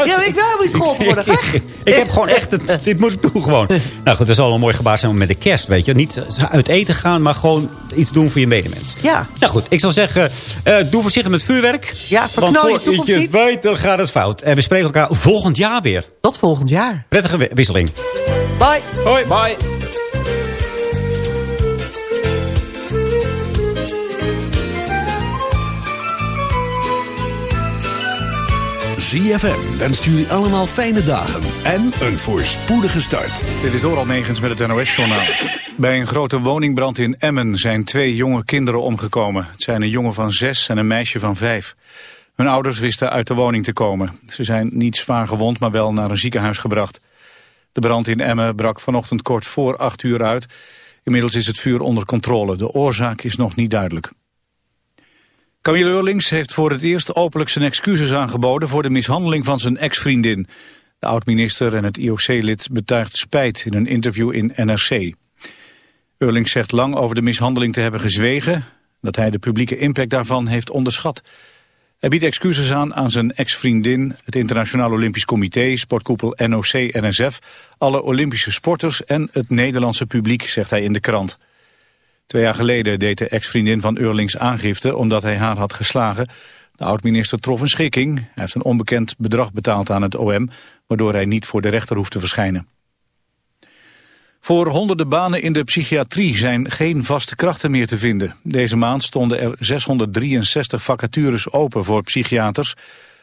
uit. Ja, ik wil helemaal niet geholpen worden. ik heb gewoon echt, het, dit moet ik doen gewoon. Nou goed, dat is al een mooi gebaar zijn met de kerst, weet je. Niet uit eten gaan, maar gewoon iets doen voor je medemens. Ja. Nou goed, ik zal zeggen, uh, doe voorzichtig met vuurwerk. Ja, verknal je toekomst je niet. weet, dan gaat het fout. En we spreken elkaar volgend jaar weer. Tot volgend jaar. Prettige wisseling. Bye. Hoi. Bye. ZFM wenst jullie allemaal fijne dagen en een voorspoedige start. Dit is Doral Negens met het NOS-journaal. Bij een grote woningbrand in Emmen zijn twee jonge kinderen omgekomen. Het zijn een jongen van zes en een meisje van vijf. Hun ouders wisten uit de woning te komen. Ze zijn niet zwaar gewond, maar wel naar een ziekenhuis gebracht. De brand in Emmen brak vanochtend kort voor acht uur uit. Inmiddels is het vuur onder controle. De oorzaak is nog niet duidelijk. Camille Eurlings heeft voor het eerst openlijk zijn excuses aangeboden voor de mishandeling van zijn ex-vriendin. De oud-minister en het IOC-lid betuigt spijt in een interview in NRC. Eurlings zegt lang over de mishandeling te hebben gezwegen, dat hij de publieke impact daarvan heeft onderschat. Hij biedt excuses aan aan zijn ex-vriendin, het Internationaal Olympisch Comité, sportkoepel NOC-NSF, alle Olympische sporters en het Nederlandse publiek, zegt hij in de krant. Twee jaar geleden deed de ex-vriendin van Eurlings aangifte omdat hij haar had geslagen. De oud-minister trof een schikking. Hij heeft een onbekend bedrag betaald aan het OM, waardoor hij niet voor de rechter hoeft te verschijnen. Voor honderden banen in de psychiatrie zijn geen vaste krachten meer te vinden. Deze maand stonden er 663 vacatures open voor psychiaters.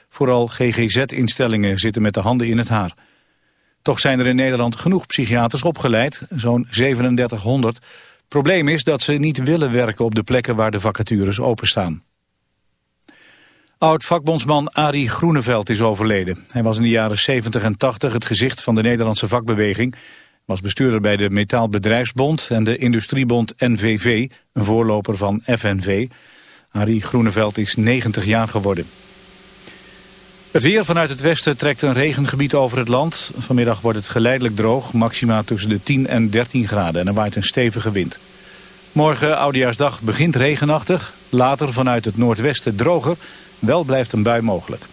Vooral GGZ-instellingen zitten met de handen in het haar. Toch zijn er in Nederland genoeg psychiaters opgeleid, zo'n 3700. Probleem is dat ze niet willen werken op de plekken waar de vacatures openstaan. Oud-vakbondsman Arie Groeneveld is overleden. Hij was in de jaren 70 en 80 het gezicht van de Nederlandse vakbeweging. Was bestuurder bij de Metaalbedrijfsbond en de Industriebond NVV, een voorloper van FNV. Arie Groeneveld is 90 jaar geworden. Het weer vanuit het westen trekt een regengebied over het land. Vanmiddag wordt het geleidelijk droog, maxima tussen de 10 en 13 graden en er waait een stevige wind. Morgen, Oudejaarsdag, begint regenachtig. Later vanuit het noordwesten droger. Wel blijft een bui mogelijk.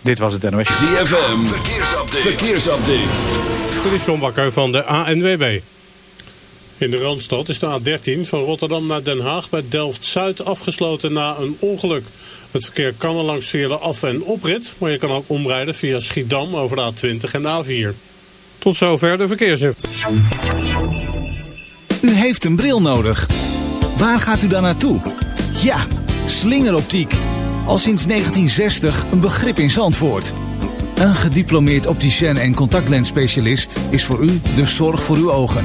Dit was het NOS. ZFM, verkeersupdate. verkeersupdate. Dit is John Bakker van de ANWB. In de Randstad is de A13 van Rotterdam naar Den Haag bij Delft-Zuid afgesloten na een ongeluk. Het verkeer kan er langs via de af- en oprit, maar je kan ook omrijden via Schiedam over de A20 en de A4. Tot zover de verkeersinformatie. U heeft een bril nodig. Waar gaat u dan naartoe? Ja, slingeroptiek. Al sinds 1960 een begrip in Zandvoort. Een gediplomeerd opticien en contactlensspecialist is voor u de zorg voor uw ogen.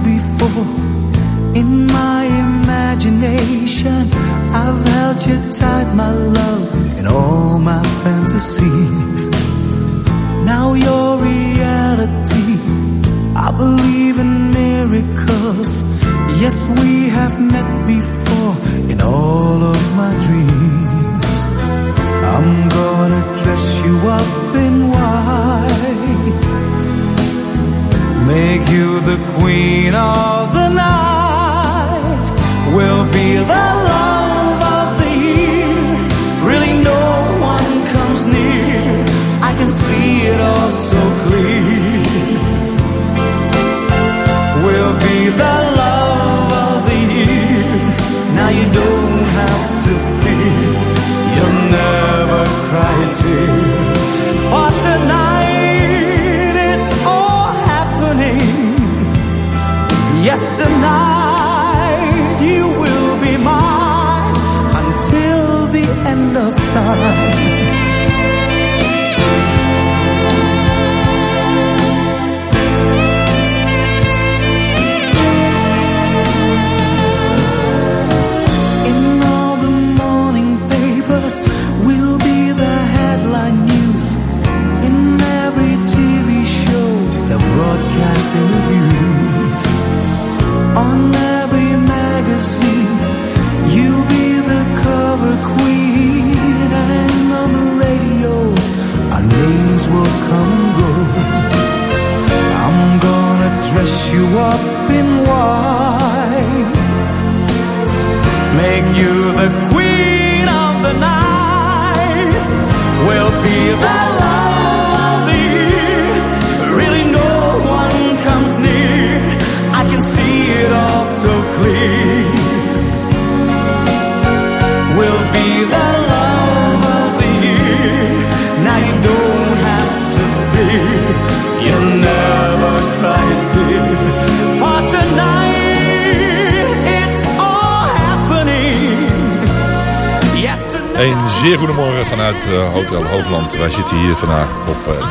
before. In my imagination, I've held you tight, my love, in all my fantasies. Now you're reality. I believe in miracles. Yes, we have met before in all of my dreams. I'm gonna dress you up in white make you the queen of the night. We'll be the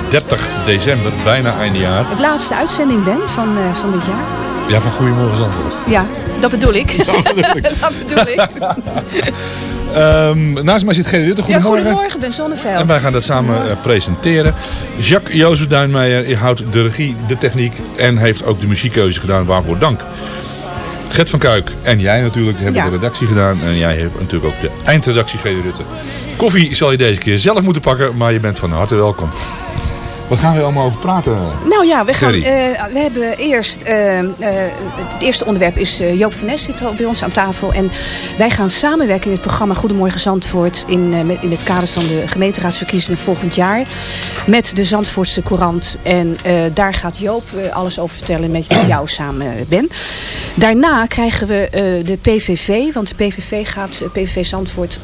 30 december, bijna einde jaar. Het laatste uitzending, Ben, van, eh, van dit jaar. Ja, van Goedemorgen Zandvoort. Ja, dat bedoel ik. Dat bedoel ik. dat bedoel ik. Ehm, naast mij zit Gerry Rutte. Ja, Goedemorgen. goedemorgen, Ben Zonneveld. En wij gaan dat samen eh, presenteren. Jacques Jozef Duinmeijer houdt de regie, de techniek en heeft ook de muziekkeuze gedaan. Waarvoor dank. Gert van Kuik en jij natuurlijk hebben Ja. de redactie gedaan. En jij hebt natuurlijk ook de eindredactie, Gerry Rutte. Koffie zal je deze keer zelf moeten pakken, maar je bent van harte welkom. Wat gaan we allemaal over praten? Nou ja, we, gaan, eh, we hebben eerst... eh, eh, het eerste onderwerp is Joop van Nes zit al bij ons aan tafel. En wij gaan samenwerken in het programma Goedemorgen Zandvoort... in, in het kader van de gemeenteraadsverkiezingen volgend jaar. Met de Zandvoortse Courant. En daar gaat Joop alles over vertellen met jou samen, Ben. Daarna krijgen we de PVV. Want de PVV, gaat, PVV Zandvoort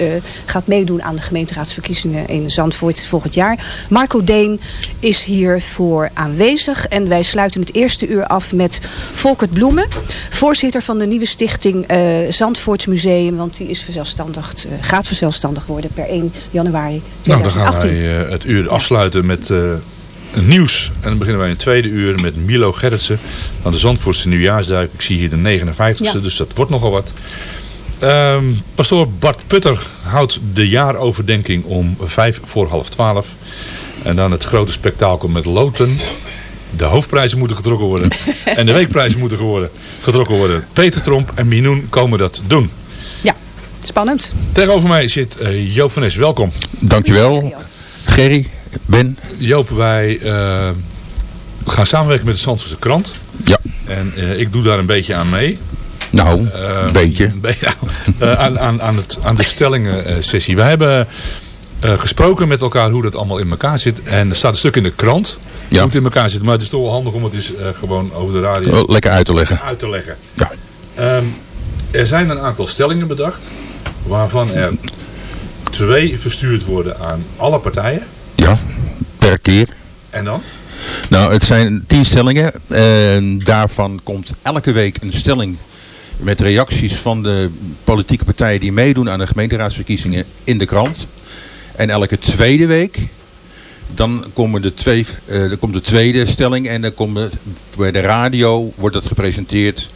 gaat meedoen aan de gemeenteraadsverkiezingen in Zandvoort volgend jaar. Marco Deen is hiervoor aanwezig. En wij sluiten het eerste uur af met Volkert Bloemen. Voorzitter van de nieuwe stichting eh Zandvoorts Museum. Want die is verzelfstandigd, eh, gaat verzelfstandig worden per 1 januari Nou, dan gaan 2018. wij eh, het uur afsluiten met nieuws. En dan beginnen wij in het tweede uur met Milo Gerritsen van de Zandvoortse Nieuwjaarsduik. Ik zie hier de 59ste, Ja. dus dat wordt nogal wat. Ehm, pastoor Bart Putter houdt de jaaroverdenking om vijf voor half twaalf. En dan het grote spektakel met loten. De hoofdprijzen moeten getrokken worden. en de weekprijzen moeten geworden, getrokken worden. Peter Tromp en Minoen komen dat doen. Ja, spannend. Tegenover mij zit eh, Joop van Nes. Welkom. Dankjewel, Gerry, Ben. Joop, wij eh, gaan samenwerken met de Zandvoortse krant. Ja. En eh, ik doe daar een beetje aan mee. Nou, een beetje. een beetje, eh, aan, aan, aan, het, aan de stellingen eh, sessie. We hebben eh, gesproken met elkaar hoe dat allemaal in elkaar zit. En er staat een stuk in de krant hoe Ja. het in elkaar zit. Maar het is toch wel handig om het eens eh, gewoon over de radio Wel Lekker uit te leggen. uit te leggen. Ja. Ehm, er zijn een aantal stellingen bedacht. Waarvan er twee verstuurd worden aan alle partijen. Ja, per keer. En dan? Nou, het zijn tien stellingen. En daarvan komt elke week een stelling met reacties van de politieke partijen die meedoen aan de gemeenteraadsverkiezingen in de krant. En elke tweede week, dan komen de twee, eh, dan komt de tweede stelling en dan komen bij de radio wordt dat gepresenteerd.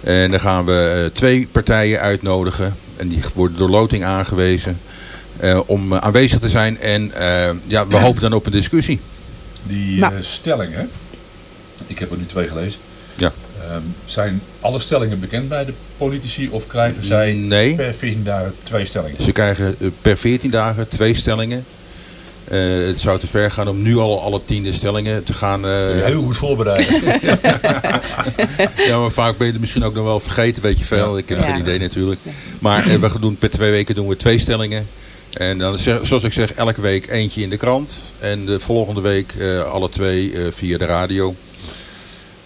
En dan gaan we eh, twee partijen uitnodigen en die worden door loting aangewezen eh, om aanwezig te zijn. En eh, ja, we hopen dan op een discussie. Die Nou. stellingen, ik heb er nu twee gelezen. Ja. Ehm, zijn alle stellingen bekend bij de politici of krijgen zij Nee. per 14 dagen twee stellingen? Ze krijgen eh, per 14 dagen twee stellingen. Eh, het zou te ver gaan om nu al alle tiende stellingen te gaan. eh, Heel goed voorbereiden. ja, maar vaak ben je het misschien ook nog wel vergeten, weet je veel. Ik heb Ja. geen idee natuurlijk. Maar eh, we doen per twee weken doen we twee stellingen. En dan, zoals ik zeg, elke week eentje in de krant. En de volgende week eh, alle twee eh, via de radio.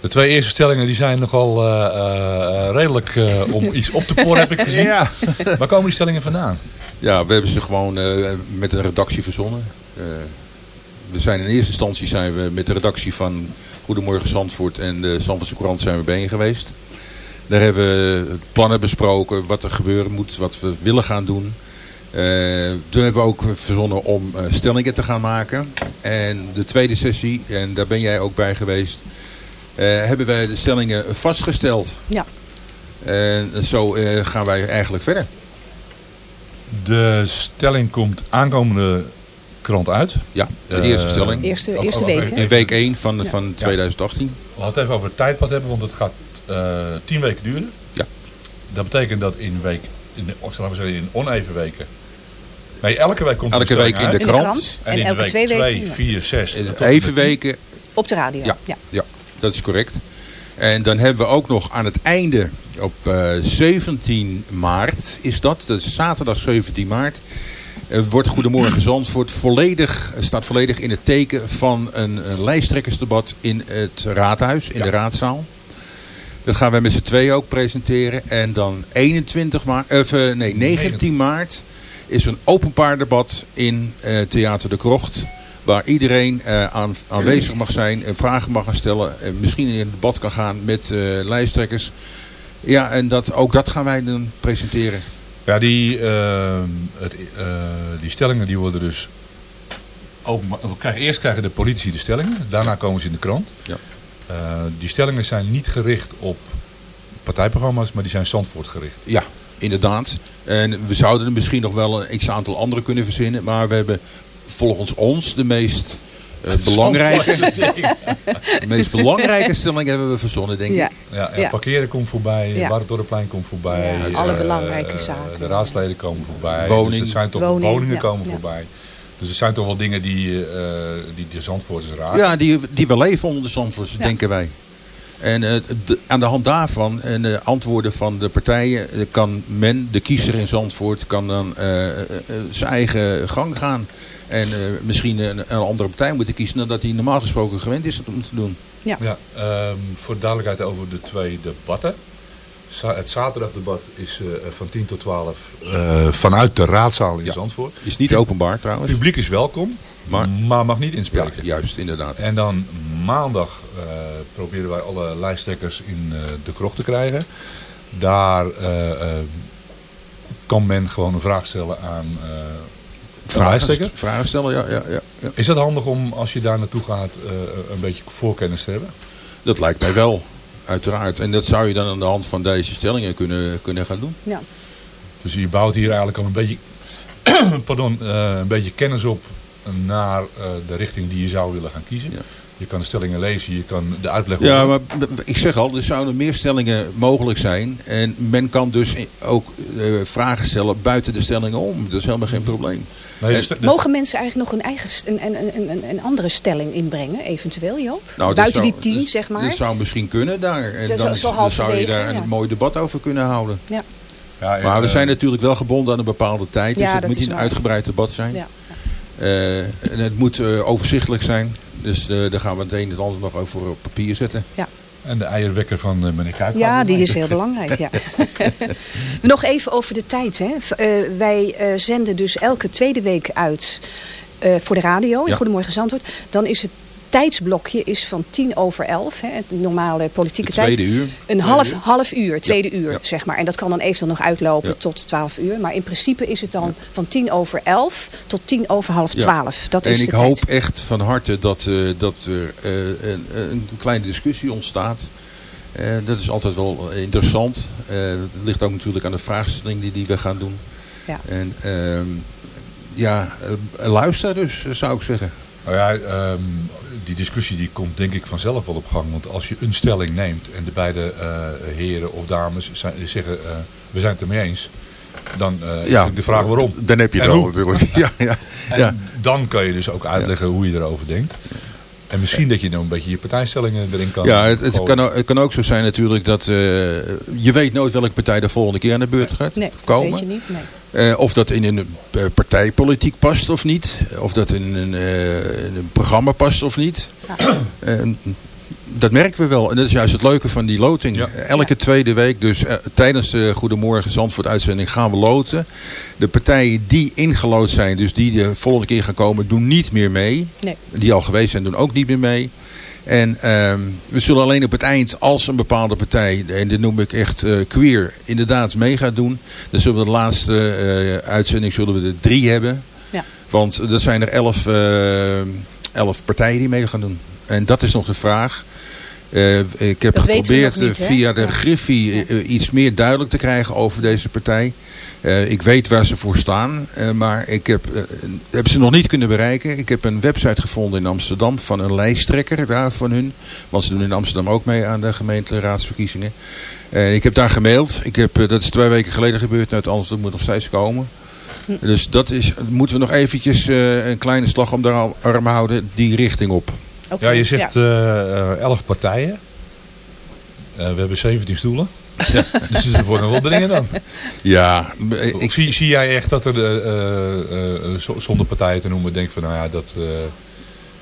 De twee eerste stellingen die zijn nogal eh, eh, redelijk eh, om iets op te poren, heb ik gezien. Ja. Waar komen die stellingen vandaan? Ja, we hebben ze gewoon met een redactie verzonnen. We zijn in eerste instantie zijn we met de redactie van Goedemorgen Zandvoort en de Zandvoortse Courant zijn we bijeen geweest. Daar hebben we plannen besproken, wat er gebeuren moet, wat we willen gaan doen. Eh, toen hebben we ook verzonnen om stellingen te gaan maken. En de tweede sessie, en daar ben jij ook bij geweest, hebben wij de stellingen vastgesteld. Ja. En zo eh, gaan wij eigenlijk verder. De stelling komt aankomende krant uit. Ja, de Eh, eerste stelling. Eerste, oh, eerste oh, week, hè? In week 1 van, Ja. van 2018. Laten we het even over het tijdpad hebben, want het gaat eh tien weken duren. Ja. Dat betekent dat in week, in, de- laten we zeggen in oneven weken. Nee, elke week komt er Elke week in de uit. In de krant. En, En in elke week twee 2, weken, ja. 4, 6. In Even weken. Op de radio. Ja. Ja. Ja, dat is correct. En dan hebben we ook nog aan het einde, op eh, 17 maart is dat, dat is zaterdag 17 maart, eh, wordt Goedemorgen Zandvoort volledig, staat volledig in het teken van een, een lijsttrekkersdebat in het raadhuis, in de raadzaal. Dat gaan wij met z'n tweeën ook presenteren. En dan 21 maart, of, eh, nee, 19 maart is een openbaar debat in eh, Theater de Krocht. Waar iedereen eh, aan, aanwezig mag zijn en vragen mag gaan stellen. En misschien in debat kan gaan met eh, lijsttrekkers. Ja, en dat, ook dat gaan wij dan presenteren. Ja, die, eh, het, eh, die stellingen die worden dus openbaar. We krijgen, eerst krijgen de politici de stellingen, daarna komen ze in de krant. Ja. Eh, die stellingen zijn niet gericht op partijprogramma's, maar die zijn Zandvoort gericht. Ja, inderdaad. En we zouden er misschien nog wel een x-aantal andere kunnen verzinnen. Maar we hebben volgens ons de meest eh, belangrijke, de meest belangrijke stelling hebben we verzonnen, denk Ja. ik. Ja, ja, Ja. parkeren komt voorbij, Ja. Watertorenplein komt voorbij. Ja, alle eh, belangrijke eh, zaken. De raadsleden komen voorbij. Woning. Dus het zijn toch, Woning, woningen ja, komen ja. voorbij. Dus er zijn toch wel dingen die, eh, die de Zandvoorters raken. Ja, die, die we leven onder de Zandvoorts, Ja. denken wij. En eh, aan de hand daarvan en de antwoorden van de partijen eh, kan men, de kiezer in Zandvoort, kan dan eh, eh, eh, zijn eigen gang gaan. En eh, misschien een, een andere partij moeten kiezen dan dat hij normaal gesproken gewend is om te doen. Ja. Ja, ehm, voor duidelijkheid over de twee debatten. Za- het zaterdagdebat is eh, van 10 tot 12 eh, vanuit de raadzaal in Ja. Zandvoort. Is niet openbaar trouwens. Het publiek is welkom, Maar- maar, mag niet Ja, inspreken. juist, inderdaad. En dan maandag eh, proberen wij alle lijsttrekkers in eh, de krocht te krijgen. Daar eh, eh, kan men gewoon een vraag stellen aan eh. Vragen, vragen stellen, ja, ja, ja. Is dat handig om als je daar naartoe gaat eh, een beetje voorkennis te hebben? Dat lijkt mij wel, uiteraard. En dat zou je dan aan de hand van deze stellingen kunnen, kunnen gaan doen. Ja. Dus je bouwt hier eigenlijk al een beetje, pardon, eh, een beetje kennis op naar eh, de richting die je zou willen gaan kiezen. Je kan de stellingen lezen, je kan de uitleg Ja, horen. maar ik zeg al, er zouden meer stellingen mogelijk zijn. En men kan dus ook eh, vragen stellen buiten de stellingen om. Dat is helemaal geen probleem. Nee, en- dus Mogen mensen eigenlijk nog een eigen een, een, een, andere stelling inbrengen, eventueel, Joop? Nou, Buiten zou- die tien, dat- zeg maar. Dat zou misschien kunnen daar. En Dat dan, zo- dan zou je daar ja. een mooi debat over kunnen houden. ja. ja, Maar we eh, zijn natuurlijk wel gebonden aan een bepaalde tijd. Dus Ja, het moet een waar. uitgebreid debat zijn. Ja. Eh, en het moet eh, overzichtelijk zijn. Dus eh, daar gaan we het een en het ander nog over op papier zetten. En de eierwekker van eh, meneer Kuiper. Ja, die is heel belangrijk. Ja. Nog even over de tijd. Hè. Eh, wij eh, zenden dus elke tweede week uit eh, voor de radio in Ja. Goedemorgen Zandvoort. Dan is het tijdsblokje is van tien over elf, hè, het normale politieke De tweede tijd. uur. Een half, uur. half uur, tweede uur, ja. zeg maar. En dat kan dan eventueel nog uitlopen Ja. tot 12 uur. Maar in principe is het dan van tien over elf tot tien over half Ja. twaalf. Dat en is ik de hoop tijd. echt van harte dat, eh, dat er eh, een, een kleine discussie ontstaat. Eh, dat is altijd wel interessant. Eh, het ligt ook natuurlijk aan de vraagstelling die, die we gaan doen. Ja. En ehm, ja, luister dus, zou ik zeggen. Nou ja, ehm, die discussie die komt denk ik vanzelf wel op gang. Want als je een stelling neemt en de beide eh, heren of dames zijn, zeggen eh, we zijn het ermee eens. Dan eh, is natuurlijk de vraag waarom. Dan heb je het al natuurlijk. Ja, ja, En ja. dan kan je dus ook uitleggen hoe je erover denkt. En misschien dat je nou een beetje je partijstellingen erin kan Ja, het, het, kan, ook- het kan ook zo zijn natuurlijk dat eh, je weet nooit welke partij de volgende keer aan de beurt gaat Nee, dat komen. weet je niet. Nee. Eh, of dat in een eh, partijpolitiek past of niet. Of dat in een, eh, in een programma past of niet. En dat merken we wel. En dat is juist het leuke van die loting. Elke tweede week, dus tijdens de Goedemorgen Zandvoort uitzending gaan we loten. De partijen die ingelood zijn, dus die de volgende keer gaan komen, doen niet meer mee. Nee. Die al geweest zijn, doen ook niet meer mee. En ehm, we zullen alleen op het eind, als een bepaalde partij, en dit noem ik echt eh, queer, inderdaad mee gaat doen. Dan zullen we de laatste eh, uitzending zullen we er drie hebben. Ja. Want er zijn er elf, eh, elf partijen die mee gaan doen. En dat is nog de vraag. Ik heb Dat geprobeerd niet, via de. Griffie iets meer duidelijk te krijgen over deze partij. Eh, ik weet waar ze voor staan, eh, maar ik heb, heb ze nog niet kunnen bereiken. Ik heb een website gevonden in Amsterdam van een lijsttrekker daar van hun. Want ze doen in Amsterdam ook mee aan de gemeenteraadsverkiezingen. Eh, ik heb daar gemaild. Ik heb, dat is twee weken geleden gebeurd. Nou, anders dat moet nog steeds komen. Dus dat is, moeten we nog eventjes eh, een kleine slag om de arm houden, die richting op. Ja, je zegt elf partijen. Eh, we hebben 17 stoelen. Dus er worden wel dringen dan. Ja, ik, zie, zie jij echt dat er de, eh, eh, zo- zonder partijen te noemen denk van nou ja dat, eh,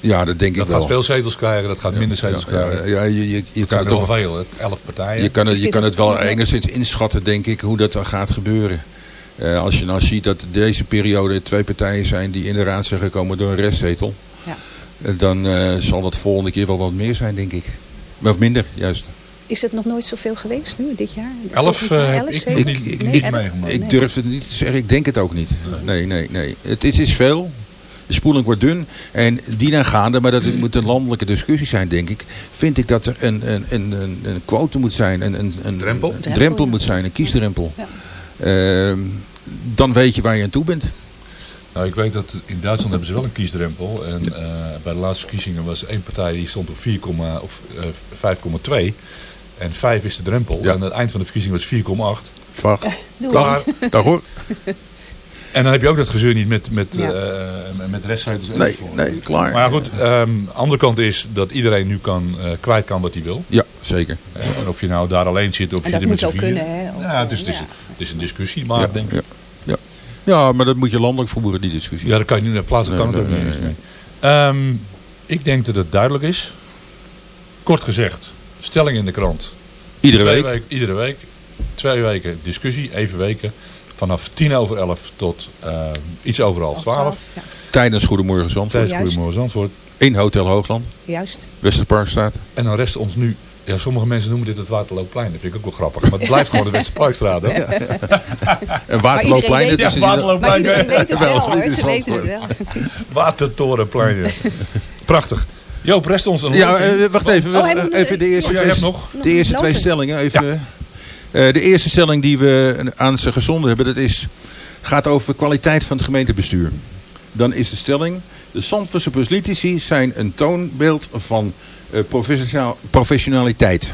Ja, dat denk dat ik wel. gaat veel zetels krijgen, dat gaat minder zetels ja, krijgen. ja, je, je, je Het kan zijn het toch wel veel, hè? elf partijen. Je kan het, je kan een- het wel enigszins inschatten, denk ik, hoe dat dan gaat gebeuren. Eh, als je nou ziet dat deze periode twee partijen zijn die in de raad zijn gekomen door een restzetel. Ja. eh, Dan eh, zal dat volgende keer wel wat meer zijn, denk ik. Of minder, juist. Is het nog nooit zoveel geweest nu, dit jaar? Elf, eh, elf, ik- ik- Nee, ik- ik meegemaakt. Ik durf het niet te zeggen, ik denk het ook niet. Nee, nee, nee. Het, het is veel. De spoeling wordt dun. En die gaande, maar dat moet een landelijke discussie zijn, denk ik. Vind ik dat er een, een, een, een, een quote moet zijn. Een, een, een Drempel? Een drempel moet zijn, een kiesdrempel. Ja. Ehm, dan weet je waar je aan toe bent. Nou, ik weet dat in Duitsland hebben ze wel een kiesdrempel. En eh, bij de laatste verkiezingen was één partij die stond op 4, of eh, 5,2. En 5 is de drempel. Ja. En aan het eind van de verkiezing was 4,8. Vag. Doei. Dag, dag hoor. En dan heb je ook dat gezeur niet met, met, Ja. eh, met. Nee, nee, klaar. Maar goed, ehm andere kant is dat iedereen nu kan, eh, kwijt kan wat hij wil. Ja, zeker. Eh, en of je nou daar alleen zit of En je dat zit met moet z'n ook vieren. kunnen, hè? Ja, het is, het, is, het is een discussie, maar Ja, denk ik. ja, ja. ja, maar dat moet je landelijk voeren, die discussie. Ja, dat kan je niet naar plaatsen, Nee, kan het ook nee, niet nee, eens. Nee. Ehm, ik denk dat het duidelijk is. Kort gezegd, stelling in de krant. Iedere Twee week. week- iedere week. Twee weken discussie, even weken. Vanaf tien over elf tot eh, iets over half twaalf. Ja, Tijdens Goedemorgen Zandvoort. Tijdens Juist. Goedemorgen Zandvoort. In Hotel Hoogland. juist. Westerparkstraat. En dan rest ons nu... Ja, sommige mensen noemen dit het Waterloopplein. Dat vind ik ook wel grappig. Maar het blijft gewoon de Westerparkstraat. Hè? En Waterloopplein. weet het is Ja, in- Waterloopplein. Maar iedereen weet het wel, Ze weten het wel. Watertorenplein. Prachtig. Joop, rest ons een Ja, eh, wacht even. Oh, even de eerste, Oh, jij twee, nog? de eerste twee stellingen. Even. Eh, de eerste stelling die we aan ze gezonden hebben, dat is, gaat over kwaliteit van het gemeentebestuur. Dan is de stelling, de Zandvoortse politici zijn een toonbeeld van eh, professional- professionaliteit.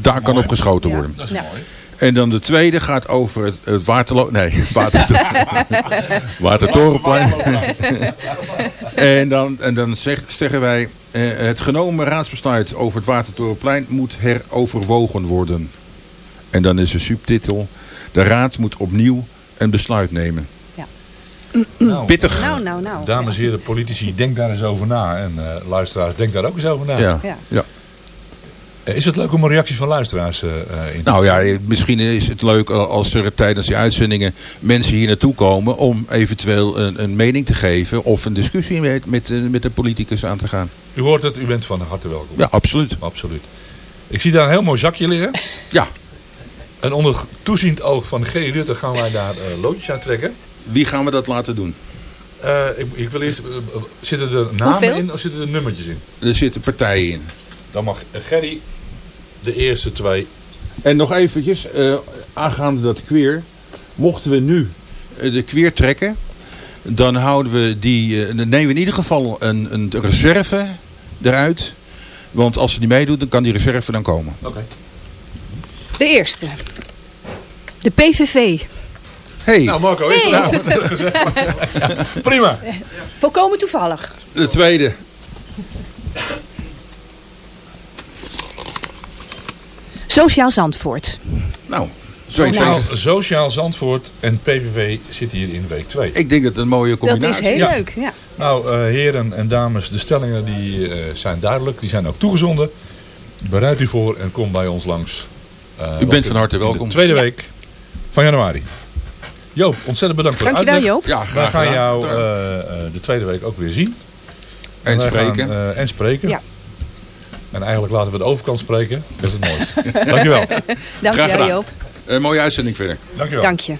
Daar kan op geschoten Ja. worden. Dat is Ja. mooi. En dan de tweede gaat over het, het waterlo... Nee, het waterto watertorenplein. en dan, en dan zeg- zeggen wij... eh, het genomen raadsbesluit over het watertorenplein moet heroverwogen worden. En dan is de subtitel... De raad moet opnieuw een besluit nemen. Nou, Pittig. Nou, nou, nou. Dames en heren, politici, denk daar eens over na. En eh, luisteraars, denk daar ook eens over na. Ja. Ja. Ja. Eh, Is het leuk om een reactie van luisteraars eh, eh, in te Nou ja, misschien is het leuk als er tijdens die uitzendingen mensen hier naartoe komen om eventueel een, een mening te geven of een discussie met, met, met de politicus aan te gaan. U hoort het, u bent van harte welkom. Ja, absoluut. Absoluut. Ik zie daar een heel mooi zakje liggen. Ja, En onder toeziend oog van G. Rutte gaan wij daar eh, loodjes aan trekken. wie gaan we dat laten doen? Eh, ik, ik wil eerst, zitten er namen Hoeveel? in of zitten er nummertjes in? Er zitten partijen in. Dan mag Gerry de eerste twee. En nog eventjes, eh, aangaande dat queer. Mochten we nu eh, de queer trekken, dan houden we die, eh, dan nemen we in ieder geval een, een reserve eruit. Want als ze niet meedoet, dan kan die reserve dan komen. De eerste. De PVV. Hey. Nou Marco, is Hey. het nou? Gezegd. Ja, prima. Volkomen toevallig. De tweede. Sociaal Zandvoort. Nou, Twee Sociaal, Zandvoort en PVV zitten hier in week 2. Ik denk dat het een mooie Dat combinatie is heel leuk, ja. Nou, eh, heren en dames, de stellingen die, eh, zijn duidelijk. Die zijn ook toegezonden. Bereid u voor en kom bij ons langs. Eh, U bent van harte de welkom. tweede Ja. week van januari. Joop, ontzettend bedankt voor de Dankjewel, uitleg. Joop. Ja, graag gaan gedaan. jou eh, eh, de tweede week ook weer zien. En spreken. gaan, en spreken. Ja. En eigenlijk laten we de overkant spreken. Dat is het mooiste. Dankjewel. Graag Dankjewel gedaan. Joop. Een mooie uitzending verder. Dankjewel. Dank je.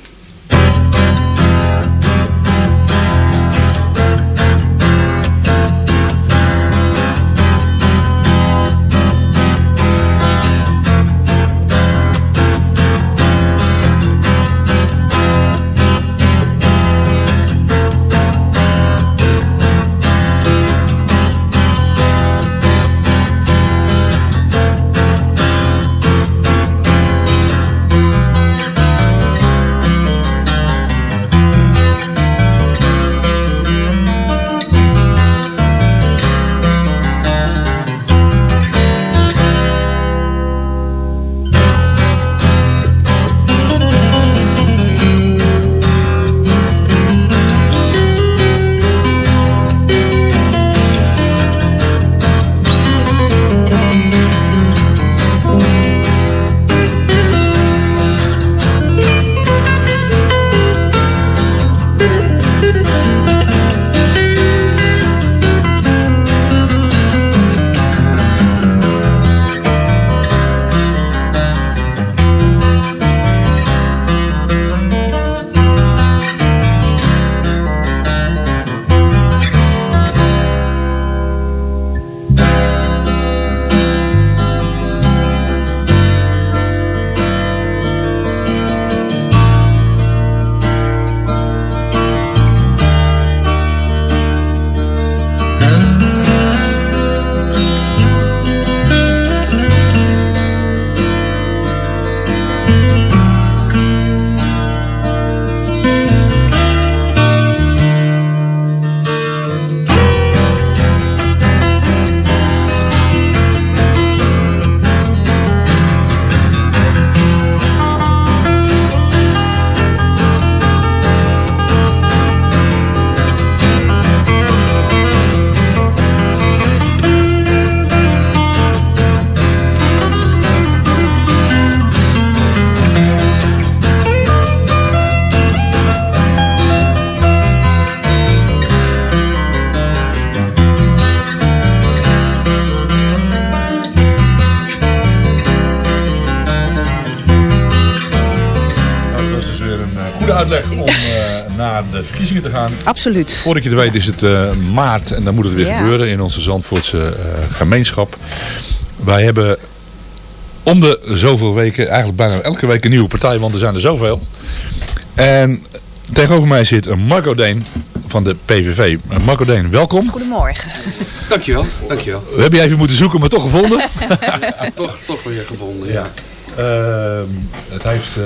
Absoluut. Voordat je het weet is het eh, maart en dan moet het weer Ja. gebeuren in onze Zandvoortse eh, gemeenschap. Wij hebben om de zoveel weken, eigenlijk bijna elke week een nieuwe partij, want er zijn er zoveel. En tegenover mij zit Marco Deen van de PVV. Eh, Marco Deen, welkom. Goedemorgen. Dankjewel, dankjewel. We hebben je even moeten zoeken, maar toch gevonden. toch, toch weer gevonden, ja. Ehm, het heeft eh,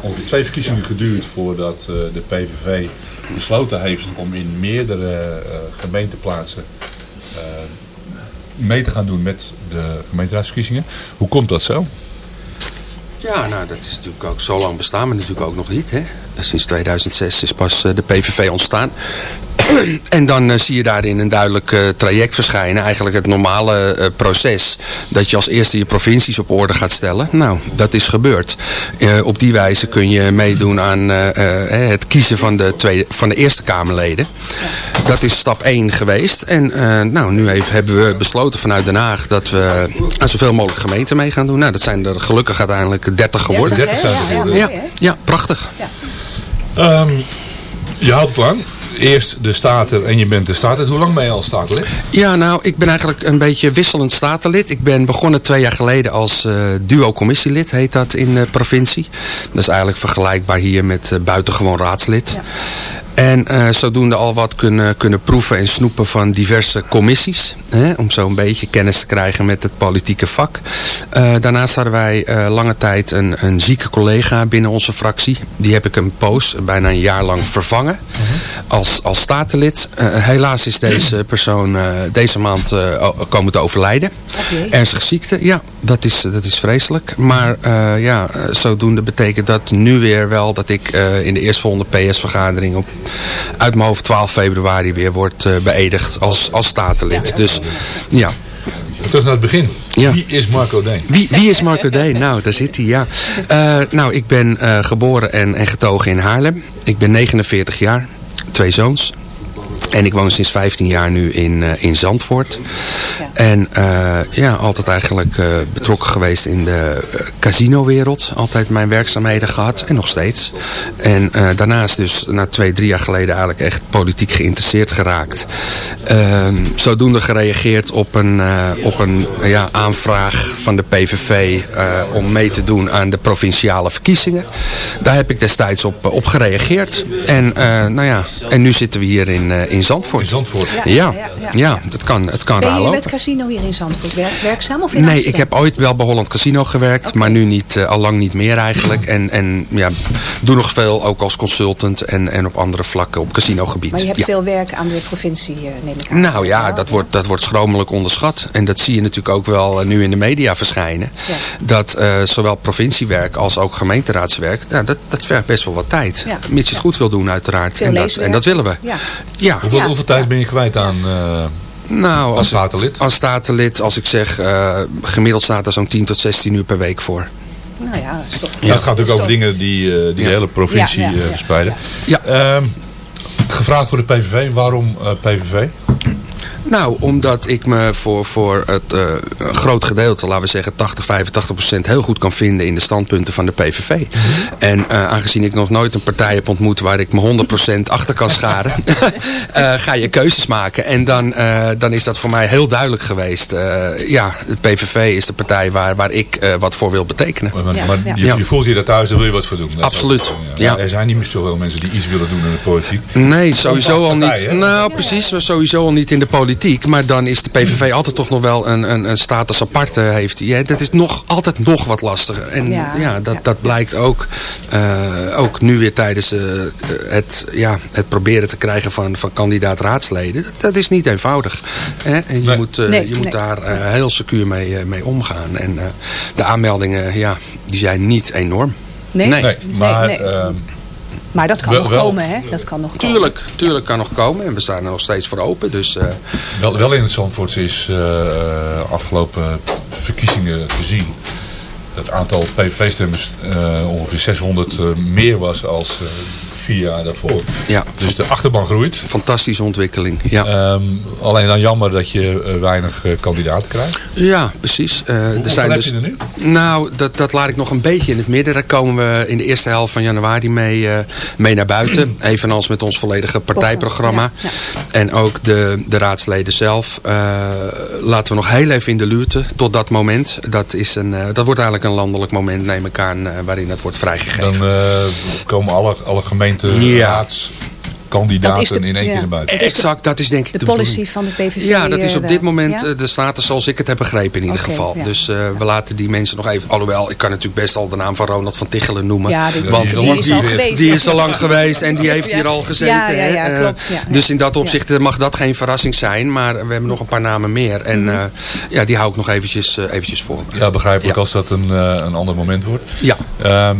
ongeveer twee verkiezingen geduurd voordat eh, de PVV besloten heeft om in meerdere eh, gemeenteplaatsen eh, mee te gaan doen met de gemeenteraadsverkiezingen. Hoe komt dat zo? Ja, nou dat is natuurlijk ook, zo lang bestaan we natuurlijk ook nog niet. Hè? Sinds 2006 is pas eh, de PVV ontstaan. en dan eh, zie je daarin een duidelijk eh, traject verschijnen. Eigenlijk het normale eh, proces. Dat je als eerste je provincies op orde gaat stellen. Nou, dat is gebeurd. Eh, op die wijze kun je meedoen aan eh, eh, het kiezen van de, tweede, van de Eerste Kamerleden. Dat is stap 1 geweest. En eh, nou, nu hebben we besloten vanuit Den Haag dat we aan zoveel mogelijk gemeenten mee gaan doen. Nou, dat zijn er gelukkig uiteindelijk 30 geworden. 30 zijn er Ja, ja, geworden. Ja, ja, prachtig. Ehm, je houdt het lang. Eerst de staten en je bent de staten. Hoe lang ben je al statenlid? Ja, nou, ik ben eigenlijk een beetje wisselend statenlid. Ik ben begonnen twee jaar geleden als eh, duo-commissielid, heet dat in de provincie. Dat is eigenlijk vergelijkbaar hier met eh, buitengewoon raadslid. En eh, zodoende al wat kunnen, kunnen proeven en snoepen van diverse commissies. Hè, om zo een beetje kennis te krijgen met het politieke vak. Eh, daarnaast hadden wij eh, lange tijd een, een zieke collega binnen onze fractie. Die heb ik een poos, bijna een jaar lang vervangen. Als, als statenlid. Helaas is deze persoon deze maand komen te overlijden. Ernstige ziekte, ja, dat is, dat is vreselijk. Maar ja, zodoende betekent dat nu weer wel dat ik in de eerstvolgende PS-vergadering op uit mijn hoofd 12 februari weer wordt eh, beëdigd als, als statenlid. Dus ja. Terug naar het begin. Ja. Wie is Marco Deen? Wie, wie is Marco D? Nou, daar zit hij, ja. Eh, nou, ik ben eh, geboren en, en getogen in Haarlem. Ik ben 49 jaar, twee zoons. En ik woon sinds 15 jaar nu in, eh, in Zandvoort. En eh, ja, altijd eigenlijk eh, betrokken geweest in de casinowereld. Altijd mijn werkzaamheden gehad en nog steeds. En daarnaast dus na twee, drie jaar geleden eigenlijk echt politiek geïnteresseerd geraakt. Ehm, zodoende gereageerd op een, op een ja, aanvraag van de PVV om mee te doen aan de provinciale verkiezingen. Daar heb ik destijds op, op gereageerd. En, nou ja, en nu zitten we hier in, in Zandvoort. In Zandvoort. Ja, Ja, ja, ja, het kan, het kan Ben je met casino hier in Zandvoort wer- werkzaam of in Nee, Amsterdam? ik heb ooit wel bij Holland Casino gewerkt, maar nu niet, eh, al lang niet meer eigenlijk. En, en ja, doe nog veel, ook als consultant en, en op andere vlakken op casinogebied. Maar je hebt Ja. veel werk aan de provincie, eh, neem ik aan. Nou ja, dat wordt, dat wordt schromelijk onderschat. En dat zie je natuurlijk ook wel eh, nu in de media verschijnen. Ja. Dat eh, zowel provinciewerk als ook gemeenteraadswerk, ja, dat, dat vergt best wel wat tijd. Ja. Mits je het goed wil doen uiteraard. En dat, en dat willen we. Ja. Hoeveel, Ja. hoeveel tijd ben je kwijt aan eh, Nou, als als, statenlid? als statenlid, als ik zeg, eh, gemiddeld staat er zo'n 10 tot 16 uur per week voor. Nou ja, dat is toch... Ja, het gaat natuurlijk over dingen die, eh, die de hele provincie Ja, ja, eh, ja. verspreiden. Ja. Ehm, gevraagd voor de PVV. Waarom eh, PVV? Nou, omdat ik me voor, voor het eh, groot gedeelte, laten we zeggen 80, 85 procent, heel goed kan vinden in de standpunten van de PVV. En eh, aangezien ik nog nooit een partij heb ontmoet waar ik me 100 procent achter kan scharen, eh, ga je keuzes maken. En dan, eh, dan is dat voor mij heel duidelijk geweest. Eh, ja, de PVV is de partij waar, waar ik eh, wat voor wil betekenen. Maar, Ja, maar ja. Je, Ja. je voelt hier dat thuis, daar wil je wat voor doen. Dat Absoluut, ook ja. Er zijn niet meer zoveel mensen die iets willen doen in de politiek. Nee, sowieso al partij, niet. hè? Nou, precies. Sowieso al niet in de politiek. Maar dan is de PVV altijd toch nog wel een, een, een status apart eh, heeft. Ja, dat is nog, altijd nog wat lastiger. En Ja, ja, dat, ja. dat blijkt ook, eh, ook nu weer tijdens eh, het, ja, het proberen te krijgen van, van kandidaat raadsleden. Dat, dat is niet eenvoudig. Hè? En je Nee. moet, eh, Nee, je moet nee. daar heel secuur mee, eh, mee omgaan. En eh, de aanmeldingen, ja, die zijn niet enorm. Nee? Nee. Nee, maar nee. ehm, Maar dat kan Wel- nog wel. komen, hè? Dat kan nog komen. Tuurlijk, tuurlijk kan nog komen. En we staan er nog steeds voor open. Dus eh, wel, wel in het Zandvoort is eh, eh, afgelopen verkiezingen gezien. Het aantal PVV-stemmers eh, ongeveer 600 eh, meer was als eh, vier jaar daarvoor. ja, Dus de achterban groeit. fantastische ontwikkeling. Ja. Ehm, alleen dan jammer dat je eh, weinig eh, kandidaten krijgt. Ja, precies. Eh, er zijn heb dus, je er nu? Nou, dat, dat laat ik nog een beetje in het midden. Daar komen we in de eerste helft van januari mee, eh, mee naar buiten. Evenals met ons volledige partijprogramma. Ja, En ook de, de raadsleden zelf. Eh, laten we nog heel even in de luwte tot dat moment. Dat, is een, eh, dat wordt eigenlijk een landelijk moment, neem ik aan, waarin het wordt vrijgegeven. Dan eh, komen alle, alle gemeenteraadskandidaten Dat is de- in één ja. keer naar buiten. Exact, dat is denk ik De de, policy bedoeling. van de PVV. Ja, dat is op eh, dit wel. moment Ja? eh, de status zoals ik het heb begrepen in ieder geval. ja. Dus eh, we laten die mensen nog even... Alhoewel, ik kan natuurlijk best al de naam van Ronald van Tichelen noemen. Ja, die- want die- die, die is al geweest. die is al lang geweest en die heeft Ja. hier al gezeten. Ja, ja, ja, hè. klopt, Eh, ja, ja. Dus in dat opzicht eh, mag dat geen verrassing zijn. Maar we hebben nog een paar namen meer. En Mhm. eh, ja, die hou ik nog eventjes, eh, eventjes voor. Ja, begrijpelijk Ja. als dat een, eh, een ander moment wordt. Ja. Ehm,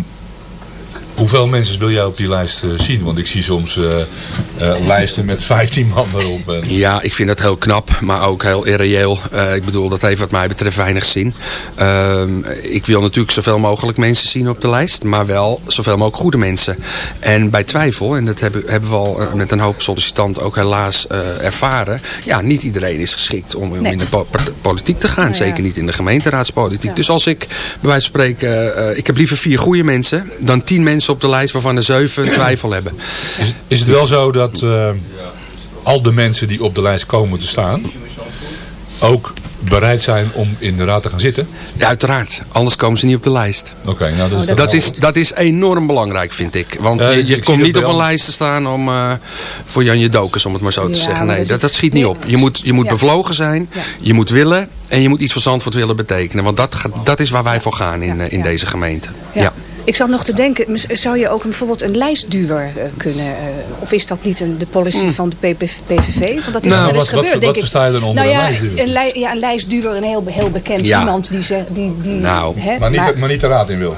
hoeveel mensen wil jij op die lijst eh, zien? Want ik zie soms eh, eh, lijsten met 15 man erop. En, Ja, ik vind dat heel knap, maar ook heel irreëel. Eh, ik bedoel, dat heeft wat mij betreft weinig zin. Ehm, ik wil natuurlijk zoveel mogelijk mensen zien op de lijst, maar wel zoveel mogelijk goede mensen. En bij twijfel, en dat hebben, hebben we al met een hoop sollicitanten ook helaas eh, ervaren. Ja, niet iedereen is geschikt om, om Nee. in de po- politiek te gaan. Nou ja. Zeker niet in de gemeenteraadspolitiek. Ja. Dus als ik, bij wijze van spreken, eh, ik heb liever vier goede mensen dan tien mensen op de lijst waarvan er zeven twijfel hebben. is, het- is het wel zo dat eh, al de mensen die op de lijst komen te staan... ook bereid zijn om in de raad te gaan zitten? Ja, uiteraard. Anders komen ze niet op de lijst. Oké, nou dat is dat, dat is, dat is enorm belangrijk, vind ik. Want Eh, je, komt niet op een lijst te staan om, eh, voor Janje Dokers, om het maar zo te Ja, zeggen. Nee, dat dat, schiet niet op. Je moet, je moet Ja. bevlogen zijn, Ja. je moet willen en je moet iets voor Zandvoort willen betekenen. Want dat, dat is waar wij voor gaan in, Ja, in deze gemeente. Ja. Ik zat nog te denken, zou je ook een, bijvoorbeeld een lijstduwer eh, kunnen... eh, of is dat niet een, de policy van de PPV, PVV? Want dat is Nou, wel eens wat- wat- gebeurd, wat denk ik. versta je dan onder nou een ja, lijstduwer? Een, ja, een lijstduwer, een heel, heel bekend Ja. iemand die zegt... Die, die, Nou, hè, Maar niet, maar niet de raad in wil.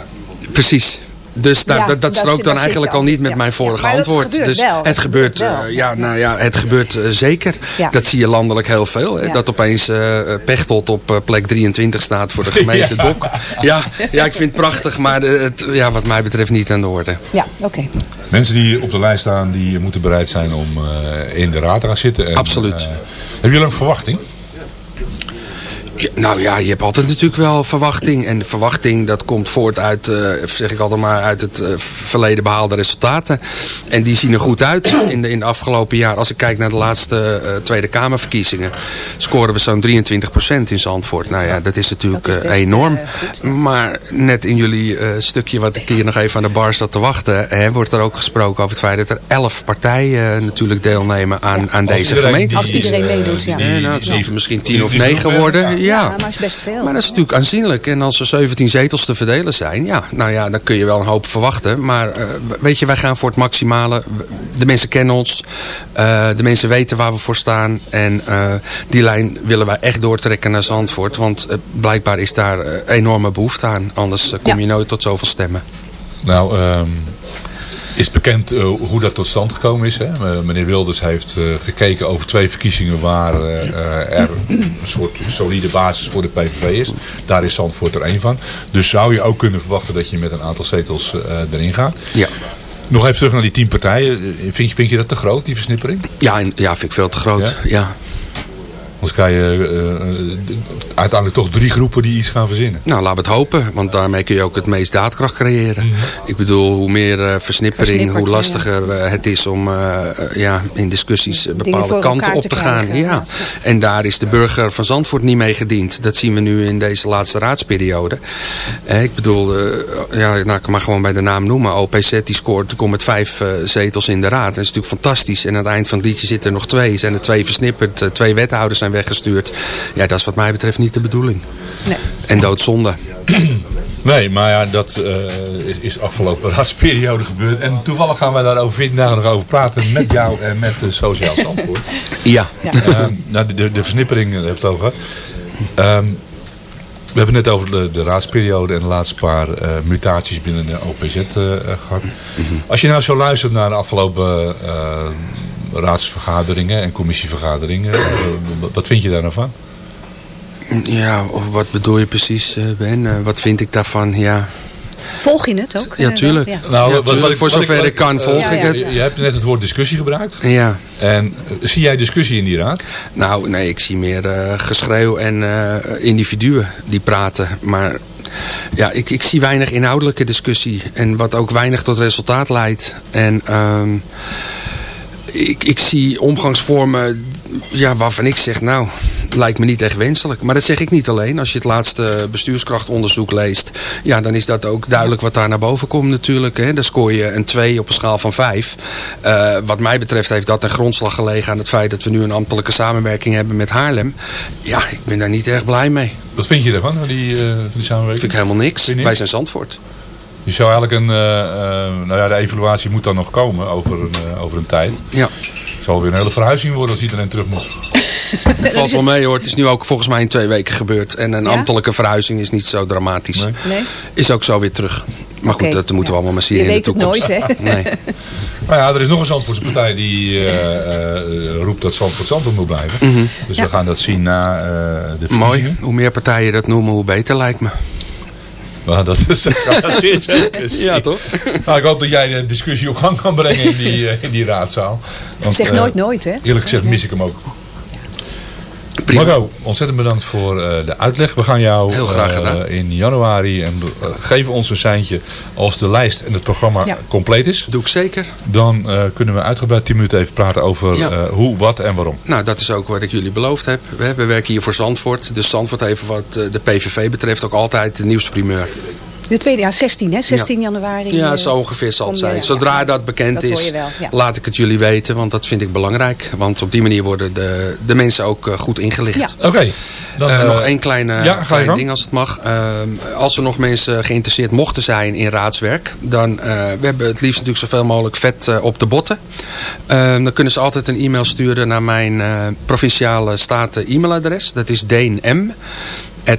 Precies. Dus Ja, dat, dat strookt dan eigenlijk al niet met Ja, mijn ja. vorige antwoord. gebeurt dus wel. het gebeurt, eh, ja, nou ja, het gebeurt eh, zeker. Ja. Dat zie je landelijk heel veel. hè. Ja. Dat opeens eh Pechtold op eh, plek 23 staat voor de gemeente Dok. Ja, ja, ik vind het prachtig, maar het, ja, wat mij betreft niet aan de orde. Ja, oké. Mensen die op de lijst staan, die moeten bereid zijn om eh, in de raad te gaan zitten. En, Absoluut. hebben jullie een verwachting? Ja, nou ja, je hebt altijd natuurlijk wel verwachting. En verwachting dat komt voort uit, eh, zeg ik altijd maar, uit het eh, verleden behaalde resultaten. En die zien er goed uit in de, in de afgelopen jaar. Als ik kijk naar de laatste eh, Tweede Kamerverkiezingen, scoren we zo'n 23% in Zandvoort. Nou ja, dat is natuurlijk Dat is best, enorm. goed, Maar net in jullie eh, stukje wat ik hier nog even aan de bar zat te wachten, hè, wordt er ook gesproken over het feit dat er elf partijen natuurlijk deelnemen aan, aan deze gemeente. Als iedereen meedoet, ja. die- Ja, die- nou, het zullen misschien die- tien of die negen genoeg worden. Ja, Ja, maar is best veel. Maar dat is natuurlijk aanzienlijk. En als er 17 zetels te verdelen zijn, ja, nou ja, dan kun je wel een hoop verwachten. Maar eh, weet je, wij gaan voor het maximale. De mensen kennen ons. eh, de mensen weten waar we voor staan. En eh, die lijn willen wij echt doortrekken naar Zandvoort. Want blijkbaar is daar enorme behoefte aan. Anders kom Ja. je nooit tot zoveel stemmen. Nou, ehm, is bekend eh, hoe dat tot stand gekomen is. Hè? Eh, meneer Wilders heeft eh, gekeken over twee verkiezingen waar er een soort solide basis voor de PVV is. Daar is Zandvoort er één van. Dus zou je ook kunnen verwachten dat je met een aantal zetels erin gaat. Ja. Nog even terug naar die tien partijen. Vind je, vind je dat te groot, die versnippering? Ja, ja, vind ik veel te groot. Ja? ja. Anders krijg je eh, eh, uiteindelijk toch drie groepen die iets gaan verzinnen. Nou, laten we het hopen, want daarmee kun je ook het meest daadkracht creëren. Ik bedoel, hoe meer eh, versnippering, hoe lastiger het is om ja, in discussies bepaalde kanten op te te gaan. Ja. ja. En daar is de burger van Zandvoort niet mee gediend. Dat zien we nu in deze laatste raadsperiode. Ik bedoel, eh, ja, nou, ik kan maar gewoon bij de naam noemen. OPZ die scoort, die komt met vijf zetels in de raad. Dat is natuurlijk fantastisch. En aan het eind van het liedje zitten er nog twee. Zijn er twee versnipperd, twee wethouders zijn weggestuurd. Ja, dat is wat mij betreft niet de bedoeling. Nee. En doodzonde. Nee, maar ja, dat eh, is, is afgelopen raadsperiode gebeurd. En toevallig gaan wij daar over 14 dagen nog over praten met jou en met de Sociaal Zandvoort. Ja. Ehm, nou, de, de, de versnippering eh, heeft het over. Ehm, we hebben het net over de, de raadsperiode en de laatste paar eh, mutaties binnen de OPZ eh, eh, gehad. Als je nou zo luistert naar de afgelopen eh, raadsvergaderingen en commissievergaderingen, eh, wat vind je daar nou van? Ja, of wat bedoel je precies, eh, Ben? Eh, wat vind ik daarvan? Ja, Volg je het ook? ja tuurlijk. ja. Nou, Ja, wat- ik- Voor ik- zover wat ik kan, volg Ja, ik ja. het. Je, je hebt net het woord discussie gebruikt. Ja, En zie jij discussie in die raad? nou nee, ik zie meer eh, geschreeuw en eh, individuen die praten. Maar ja, ik, ik zie weinig inhoudelijke discussie. En wat ook weinig tot resultaat leidt. En ehm, ik, ik zie omgangsvormen ja, waarvan ik zeg, nou, lijkt me niet echt wenselijk. Maar dat zeg ik niet alleen. Als je het laatste bestuurskrachtonderzoek leest, ja, dan is dat ook duidelijk wat daar naar boven komt natuurlijk. Hè. Daar scoor je een 2 op een schaal van 5. Eh, wat mij betreft heeft dat een grondslag gelegen aan het feit dat we nu een ambtelijke samenwerking hebben met Haarlem. Ja, ik ben daar niet erg blij mee. Wat vind je daarvan, van die, eh, van die samenwerking? Vind ik helemaal niks? Wij zijn Zandvoort. Je zou eigenlijk een, eh, eh, nou ja, de evaluatie moet dan nog komen over een, eh, over een tijd. Ja. Het zal weer een hele verhuizing worden als iedereen terug moet. Valt wel mee hoor. Het is nu ook volgens mij in twee weken gebeurd. En een Ja? ambtelijke verhuizing is niet zo dramatisch. Nee. Nee? Is ook zo weer terug. Maar goed, dat moeten we ja. allemaal maar zien Je in de weet het toekomst. nooit, hè? Nee. Nou ja, er is nog een Zandvoortse partij die eh, eh, roept dat Zandvoort Zandvoort moet blijven. Mhm. Dus Ja. we gaan dat zien na eh, de verkiezingen. Mooi. Hoe meer partijen dat noemen, hoe beter lijkt me. Nou, dat is dat is Ja, toch? Nou, ik hoop dat jij de discussie op gang kan brengen in die, eh, in die raadzaal. Want, Zeg eh, nooit nooit, hè? Eerlijk gezegd mis ik hem ook. Prima. Marco, ontzettend bedankt voor eh, de uitleg. We gaan jou Heel graag eh, in januari en uh, geven ons een seintje als de lijst en het programma Ja. compleet is. Doe ik zeker. Dan eh, kunnen we uitgebreid 10 minuten even praten over Ja. eh, hoe, wat en waarom. Nou, dat is ook wat ik jullie beloofd heb. We, we werken hier voor Zandvoort. Dus Zandvoort heeft wat eh, de PVV betreft ook altijd de nieuwsprimeur. De tweede, ja, 16 hè? 16 januari. Ja, eh, zo ongeveer zal het zijn. ja, Zodra ja. dat bekend Dat is, laat ik het jullie weten. Want dat vind ik belangrijk. Want op die manier worden de, de mensen ook eh, goed ingelicht. Ja. Oké. dan, Eh, nog één klein ding als het mag. Ehm, als er nog mensen geïnteresseerd mochten zijn in raadswerk. Dan uh, we hebben het liefst natuurlijk zoveel mogelijk vet uh, op de botten. Ehm, dan kunnen ze altijd een e-mail sturen naar mijn uh, provinciale staten e-mailadres. Dat is dnm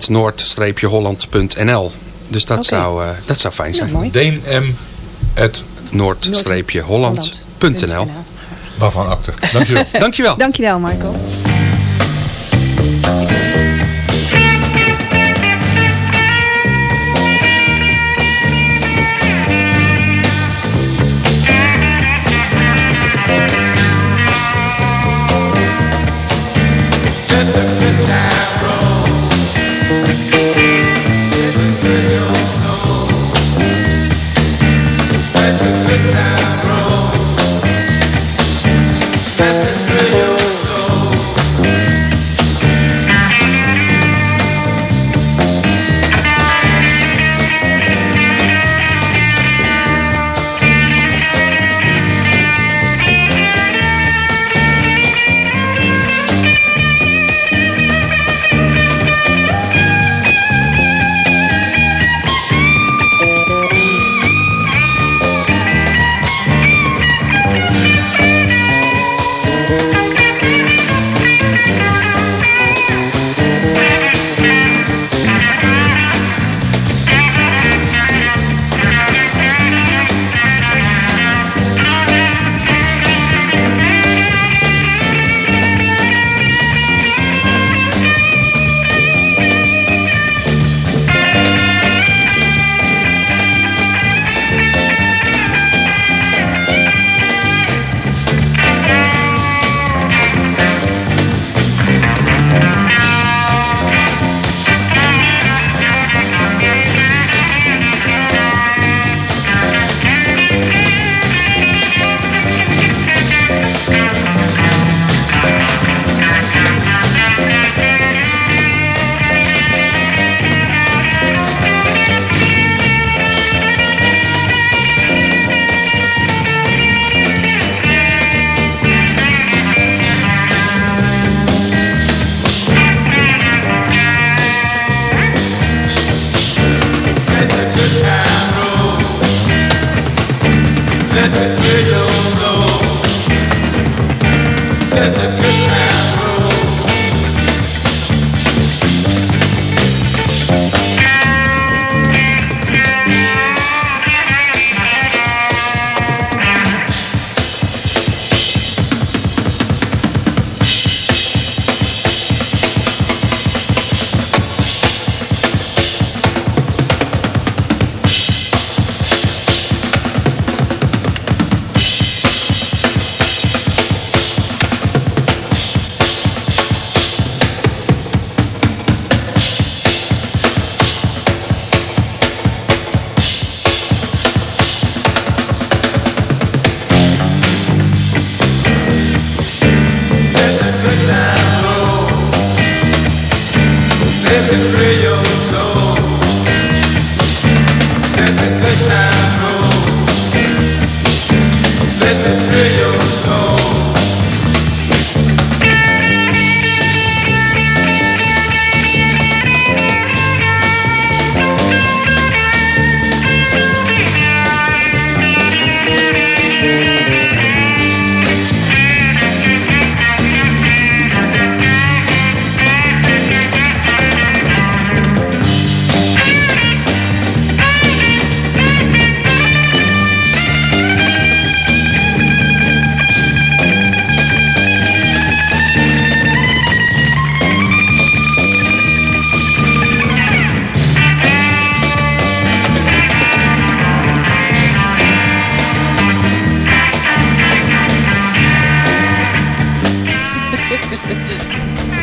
noord-holland.nl Dus dat, zou, uh, dat zou fijn zijn. Ja, mooi. dnm noord-holland.nl Waarvan akte. Dankjewel. Dankjewel. Dankjewel, Marco.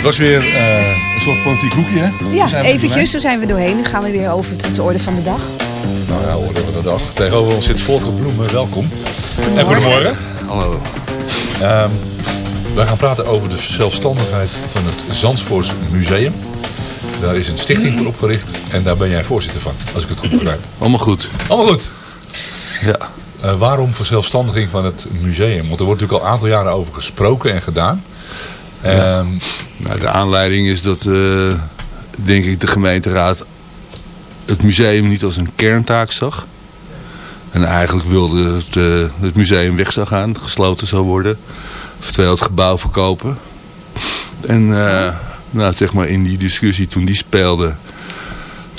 Het was weer eh, een soort politiek hoekje, hè? Ja, Zijn we eventjes, zo zijn we doorheen. Dan gaan we weer over tot de orde van de dag. Nou ja, orde van de dag. Tegenover ons zit Volker Bloemen, welkom. En goedemorgen. Hallo. Ehm, wij gaan praten over de zelfstandigheid van het Zandvoorts Museum. Daar is een stichting voor opgericht en daar ben jij voorzitter van, als ik het goed begrijp. Allemaal goed. Allemaal goed. Ja. Eh, waarom verzelfstandiging van het museum? Want er wordt natuurlijk al een aantal jaren over gesproken en gedaan. Ehm, Nou, de aanleiding is dat, eh, denk ik, de gemeenteraad het museum niet als een kerntaak zag. En eigenlijk wilde het, eh, het museum weg zou gaan, gesloten zou worden. Eventueel het gebouw verkopen. En eh, nou, zeg maar in die discussie toen die speelde,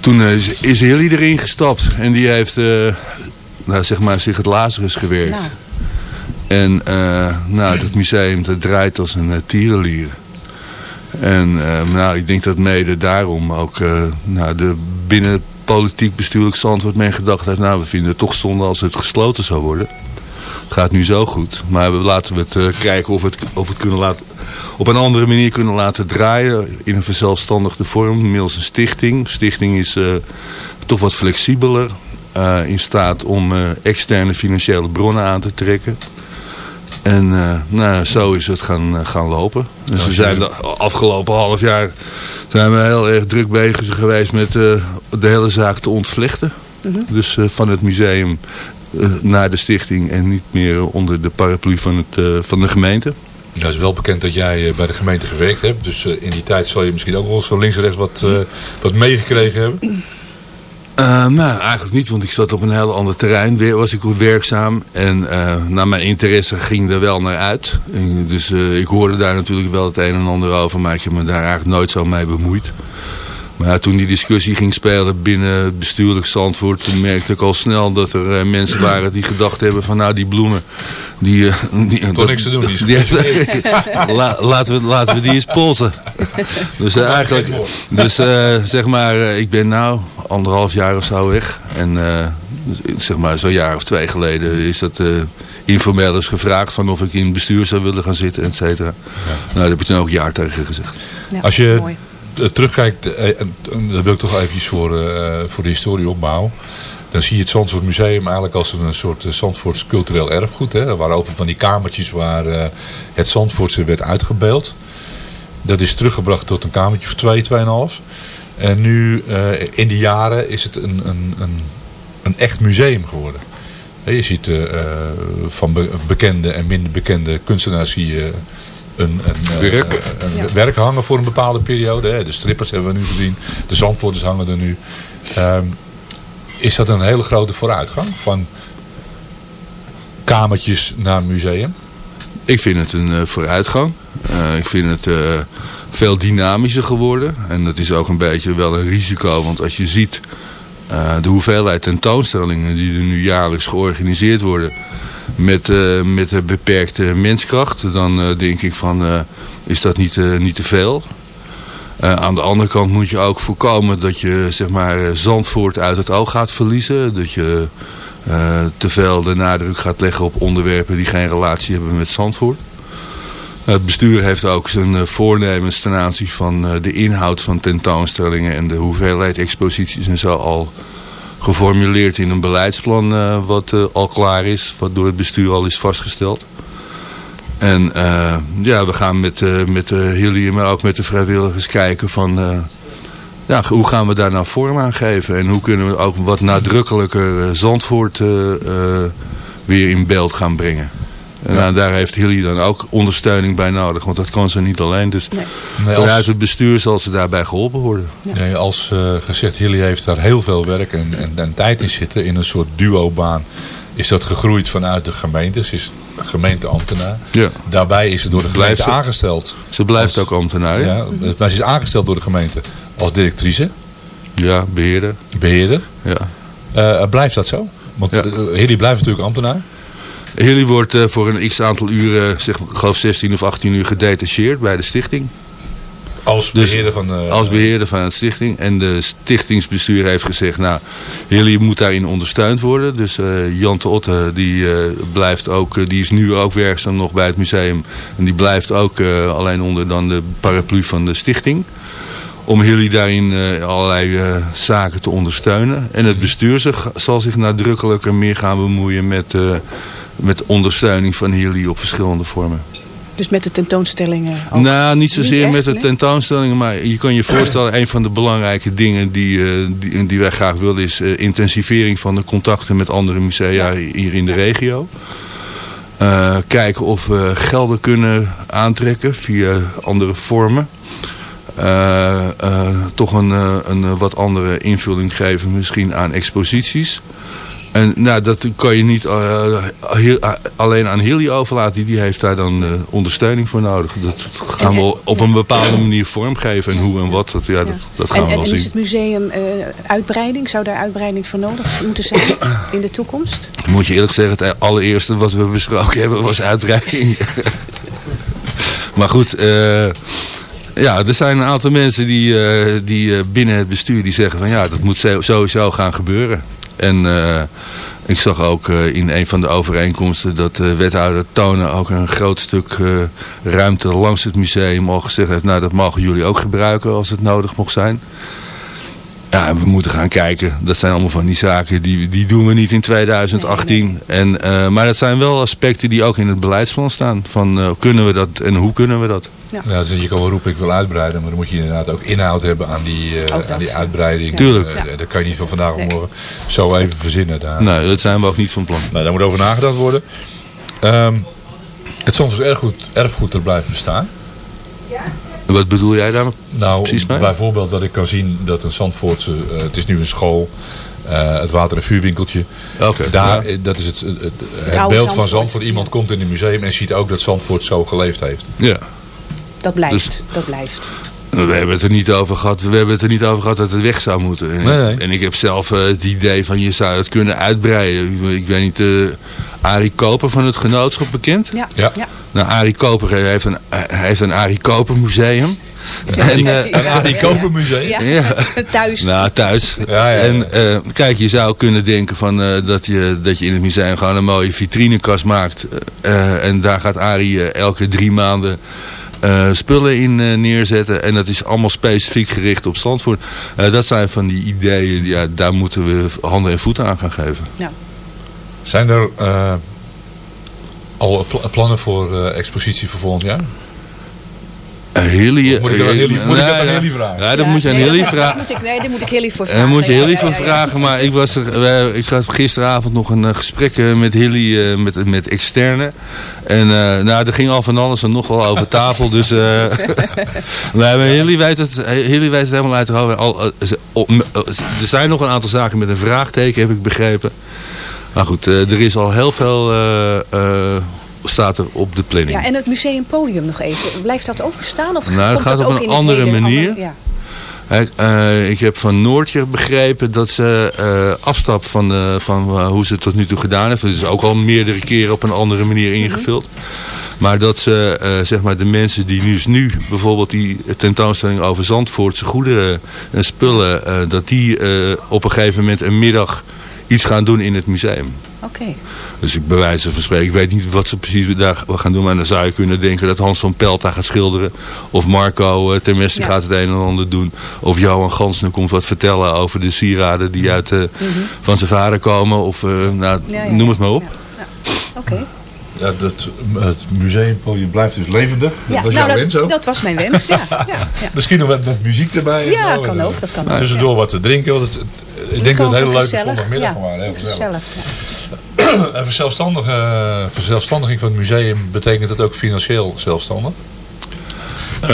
toen is, is Hilly erin gestapt. En die heeft eh, nou, zeg maar, zich het Lazarus gewerkt. Nou. En eh, nou, dat museum dat draait als een uh, tierenlier. En eh, nou, ik denk dat mede daarom ook nou, de binnen politiek bestuurlijk standwoord men gedacht heeft... nou, we vinden het toch zonde als het gesloten zou worden. Het gaat nu zo goed. Maar we laten we het kijken of we het, of het kunnen laten, op een andere manier kunnen laten draaien. In een verzelfstandigde vorm, middels een stichting. Stichting is toch wat flexibeler. in staat om externe financiële bronnen aan te trekken. En eh, nou, zo is het gaan, eh, gaan lopen. Dus Ja, we zijn de afgelopen half jaar zijn we heel erg druk bezig geweest met eh, de hele zaak te ontvlechten. Dus eh, van het museum eh, naar de stichting en niet meer onder de paraplu van, het, eh, van de gemeente. Nou, het is wel bekend dat jij bij de gemeente gewerkt hebt. Dus eh, in die tijd zal je misschien ook wel zo links en rechts wat, eh, wat meegekregen hebben. Eh, nou, eigenlijk niet, want ik zat op een heel ander terrein. Weer was ik werkzaam. En eh nou, mijn interesse ging er wel naar uit. En, dus eh, ik hoorde daar natuurlijk wel het een en ander over. Maar ik heb me daar eigenlijk nooit zo mee bemoeid. Maar toen die discussie ging spelen binnen het bestuurlijk Zandvoort... toen merkte ik al snel dat er eh, mensen waren die gedacht hebben van... nou, die bloemen, die... eh, die Toch niks te doen, die is heeft- La- laten, we, laten we die eens polsen. Dus eh, eigenlijk... Dus eh, zeg maar, ik ben nou anderhalf jaar of zo weg. En eh, zeg maar zo'n jaar of twee geleden is dat... eh, informeel is gevraagd van of ik in het bestuur zou willen gaan zitten, et cetera. Nou, daar heb ik toen ook ja tegen gezegd. Ja, Als je mooi. Eh, terugkijkt, eh, dat wil ik toch eventjes voor, eh, voor de historie opbouwen. Dan zie je het Zandvoort Museum eigenlijk als een soort Zandvoorts cultureel erfgoed. Hè? Er waren over van die kamertjes waar het Zandvoortse werd uitgebeeld. Dat is teruggebracht tot een kamertje of twee, tweeënhalf. En nu in die jaren is het een, een, een, een echt museum geworden. Je ziet van be- bekende en minder bekende kunstenaars je een, een, Werk. een werk hangen voor een bepaalde periode. Hè. De strippers hebben we nu gezien. De zandvoorters hangen er nu. Ehm, is dat een hele grote vooruitgang? Van kamertjes naar museum? Ik vind het een eh, vooruitgang. Eh, ik vind het eh, veel dynamischer geworden. En dat is ook een beetje wel een risico. Want als je ziet eh, de hoeveelheid tentoonstellingen die er nu jaarlijks georganiseerd worden. Met, eh, met beperkte menskracht. Dan eh, denk ik van eh, is dat niet, niet te veel. Aan de andere kant moet je ook voorkomen dat je zeg maar, Zandvoort uit het oog gaat verliezen. Dat je eh, te veel de nadruk gaat leggen op onderwerpen die geen relatie hebben met Zandvoort. Het bestuur heeft ook zijn voornemens ten aanzien van de inhoud van tentoonstellingen en de hoeveelheid exposities en zo al geformuleerd in een beleidsplan eh, wat eh, al klaar is, wat door het bestuur al is vastgesteld. En eh, ja, we gaan met, met Hilly, maar ook met de vrijwilligers kijken van... ja, hoe gaan we daar nou vorm aan geven? En hoe kunnen we ook wat nadrukkelijker Zandvoort weer in beeld gaan brengen? En nou, daar heeft Hilly dan ook ondersteuning bij nodig. Want dat kan ze niet alleen. Dus Nee, vanuit als- het bestuur zal ze daarbij geholpen worden. Nee, als eh, gezegd, Hilly heeft daar heel veel werk en, en, en tijd in zitten. In een soort duo-baan is dat gegroeid vanuit de gemeente. Ze is gemeenteambtenaar. Ja. Daarbij is ze door de gemeente ze- aangesteld. Ze blijft ook ambtenaar. Ja, Ja, maar ze is aangesteld door de gemeente als directrice. ja beheerder. Beheerder. Ja. Eh, blijft dat zo? Want Ja. eh, Hilly blijft natuurlijk ambtenaar. Hilly wordt eh, voor een x aantal uren, zeg maar, ik geloof 16 of 18 uur gedetacheerd bij de stichting. Als Dus beheerder van de... als beheerder van het stichting. En de stichtingsbestuur heeft gezegd, nou, jullie moet daarin ondersteund worden. Dus eh, Jan de Otte, die, eh, blijft ook, eh, die is nu ook werkzaam nog bij het museum. En die blijft ook eh, alleen onder dan de paraplu van de stichting. Om jullie daarin eh, allerlei eh, zaken te ondersteunen. En het bestuur zich, zal zich nadrukkelijker meer gaan bemoeien met, eh, met ondersteuning van jullie op verschillende vormen. Dus met de tentoonstellingen ook? Nou, niet zozeer echt, met de nee? tentoonstellingen, maar je kan je voorstellen, een van de belangrijke dingen die, eh, die, die wij graag willen is eh, intensivering van de contacten met andere musea hier in de regio. Eh, kijken of we gelden kunnen aantrekken via andere vormen. Toch een, een wat andere invulling geven misschien aan exposities. En nou, dat kan je niet eh, eh, alleen aan Hilly overlaten. Die, heeft daar dan eh, ondersteuning voor nodig. Dat gaan we op een bepaalde manier vormgeven. En hoe en wat, dat, ja, dat, dat gaan en, we en, wel en zien. is het museum uitbreiding? Zou daar uitbreiding voor nodig moeten zijn in de toekomst? Moet je eerlijk zeggen, het allereerste wat we besproken hebben was uitbreiding. maar goed, ja, er zijn een aantal mensen die, die binnen het bestuur die zeggen van ja, dat moet sowieso gaan gebeuren. En eh, ik zag ook eh, in een van de overeenkomsten dat de wethouder Tonen ook een groot stuk eh, ruimte langs het museum al gezegd heeft, nou dat mogen jullie ook gebruiken als het nodig mocht zijn. Ja, en we moeten gaan kijken. Dat zijn allemaal van die zaken, die, die doen we niet in 2018. En, eh, maar dat zijn wel aspecten die ook in het beleidsplan staan. Van eh, kunnen we dat en hoe kunnen we dat? Ja. dus je kan wel roepen ik wil uitbreiden, maar dan moet je inderdaad ook inhoud hebben aan die, eh, aan die uitbreiding. Ja. Tuurlijk. Eh, dat kan je niet van vandaag op morgen zo even verzinnen. Daar. Nee, dat zijn we ook niet van plan. Nou, daar moet over nagedacht worden. Ehm, het Zandvoorts erfgoed, erfgoed er blijft bestaan. Wat bedoel jij daar Nou, precies mee? bijvoorbeeld dat ik kan zien dat een Zandvoortse, eh, het is nu een school, eh, het water- en vuurwinkeltje. Oké, Daar, ja. eh, Dat is het, het, het beeld van Zandvoort. Iemand komt in een museum en ziet ook dat Zandvoort zo geleefd heeft. Ja. Dat blijft, Dus- dat blijft. We hebben het er niet over gehad. We hebben het er niet over gehad dat het weg zou moeten. En, Nee, nee. en ik heb zelf eh, het idee van je zou het kunnen uitbreiden. Ik, ik weet niet, eh Arie Koper van het genootschap bekend? Ja. Ja. Nou, Arie Koper heeft een, hij heeft een Arie Koper museum. En, eh, Een Arie Koper museum? Ja, Ja. thuis. Nou, thuis. Ja, ja, ja. En eh, kijk, je zou kunnen denken van, eh, dat, je, dat je in het museum gewoon een mooie vitrinekast maakt. Eh, en daar gaat Arie elke drie maanden eh, spullen in neerzetten. En dat is allemaal specifiek gericht op Zandvoort. Eh, dat zijn van die ideeën, ja, daar moeten we handen en voeten aan gaan geven. Ja. Zijn er eh, al pl- plannen voor eh, expositie voor volgend jaar? Hilly, moet ik dat aan eh, Hilly- moet ik dat aan Hilly vragen? Ja, dat Ja, moet je aan nee, Hilly dat- vragen. dat moet ik- Nee, daar moet ik Hilly voor En vragen. daar moet je Hilly ja, voor ja, vragen. Maar ik, was er, ik had gisteravond nog een eh, gesprek eh, met Hilly, eh, met, met externe. En eh, nou, er ging al van alles en nog wel over tafel. Dus uh, maar Hilly weet, het, Hilly weet het helemaal uit de hoofd. Eh, eh, er zijn nog een aantal zaken met een vraagteken, heb ik begrepen. Maar goed, eh, er is al heel veel... eh, eh, staat er op de planning. Ja, en het museumpodium nog even. Blijft dat ook bestaan? Of Nou, het komt gaat dat op ook een andere manier. andere- ja. Ik heb van Noortje begrepen dat ze eh, afstap van, de, van hoe ze het tot nu toe gedaan heeft. Dat is ook al meerdere keren op een andere manier ingevuld. Maar dat ze zeg maar de mensen die nu, nu bijvoorbeeld die tentoonstelling over Zandvoortse goederen en spullen. dat die op een gegeven moment een middag iets gaan doen in het museum. Oké. Dus ik bij wijze van spreken, ik weet niet wat ze precies daar gaan doen. Maar dan zou je kunnen denken dat Hans van Pelta gaat schilderen. Of Marco uh, Termestre Ja. gaat het een en ander doen. Of Johan Gansner komt wat vertellen over de sieraden die uit, eh, van zijn vader komen. Of eh, nou, Mhm. Ja, ja. noem het maar op. Oké. Ja, dat, het museumpodium blijft dus levendig. Ja, dat was nou, jouw wens ook. dat was mijn wens, ja. ja, ja. Misschien nog met, met muziek erbij. en Ja, kan En, ook, eh, dat kan ook, Tussendoor wat te drinken. Want het, ik denk dat het een hele leuke zondagmiddag ja, waren. Heel gezellig. gezellig. En verzelfstandig, eh, verzelfstandiging van het museum betekent dat ook financieel zelfstandig? Uh,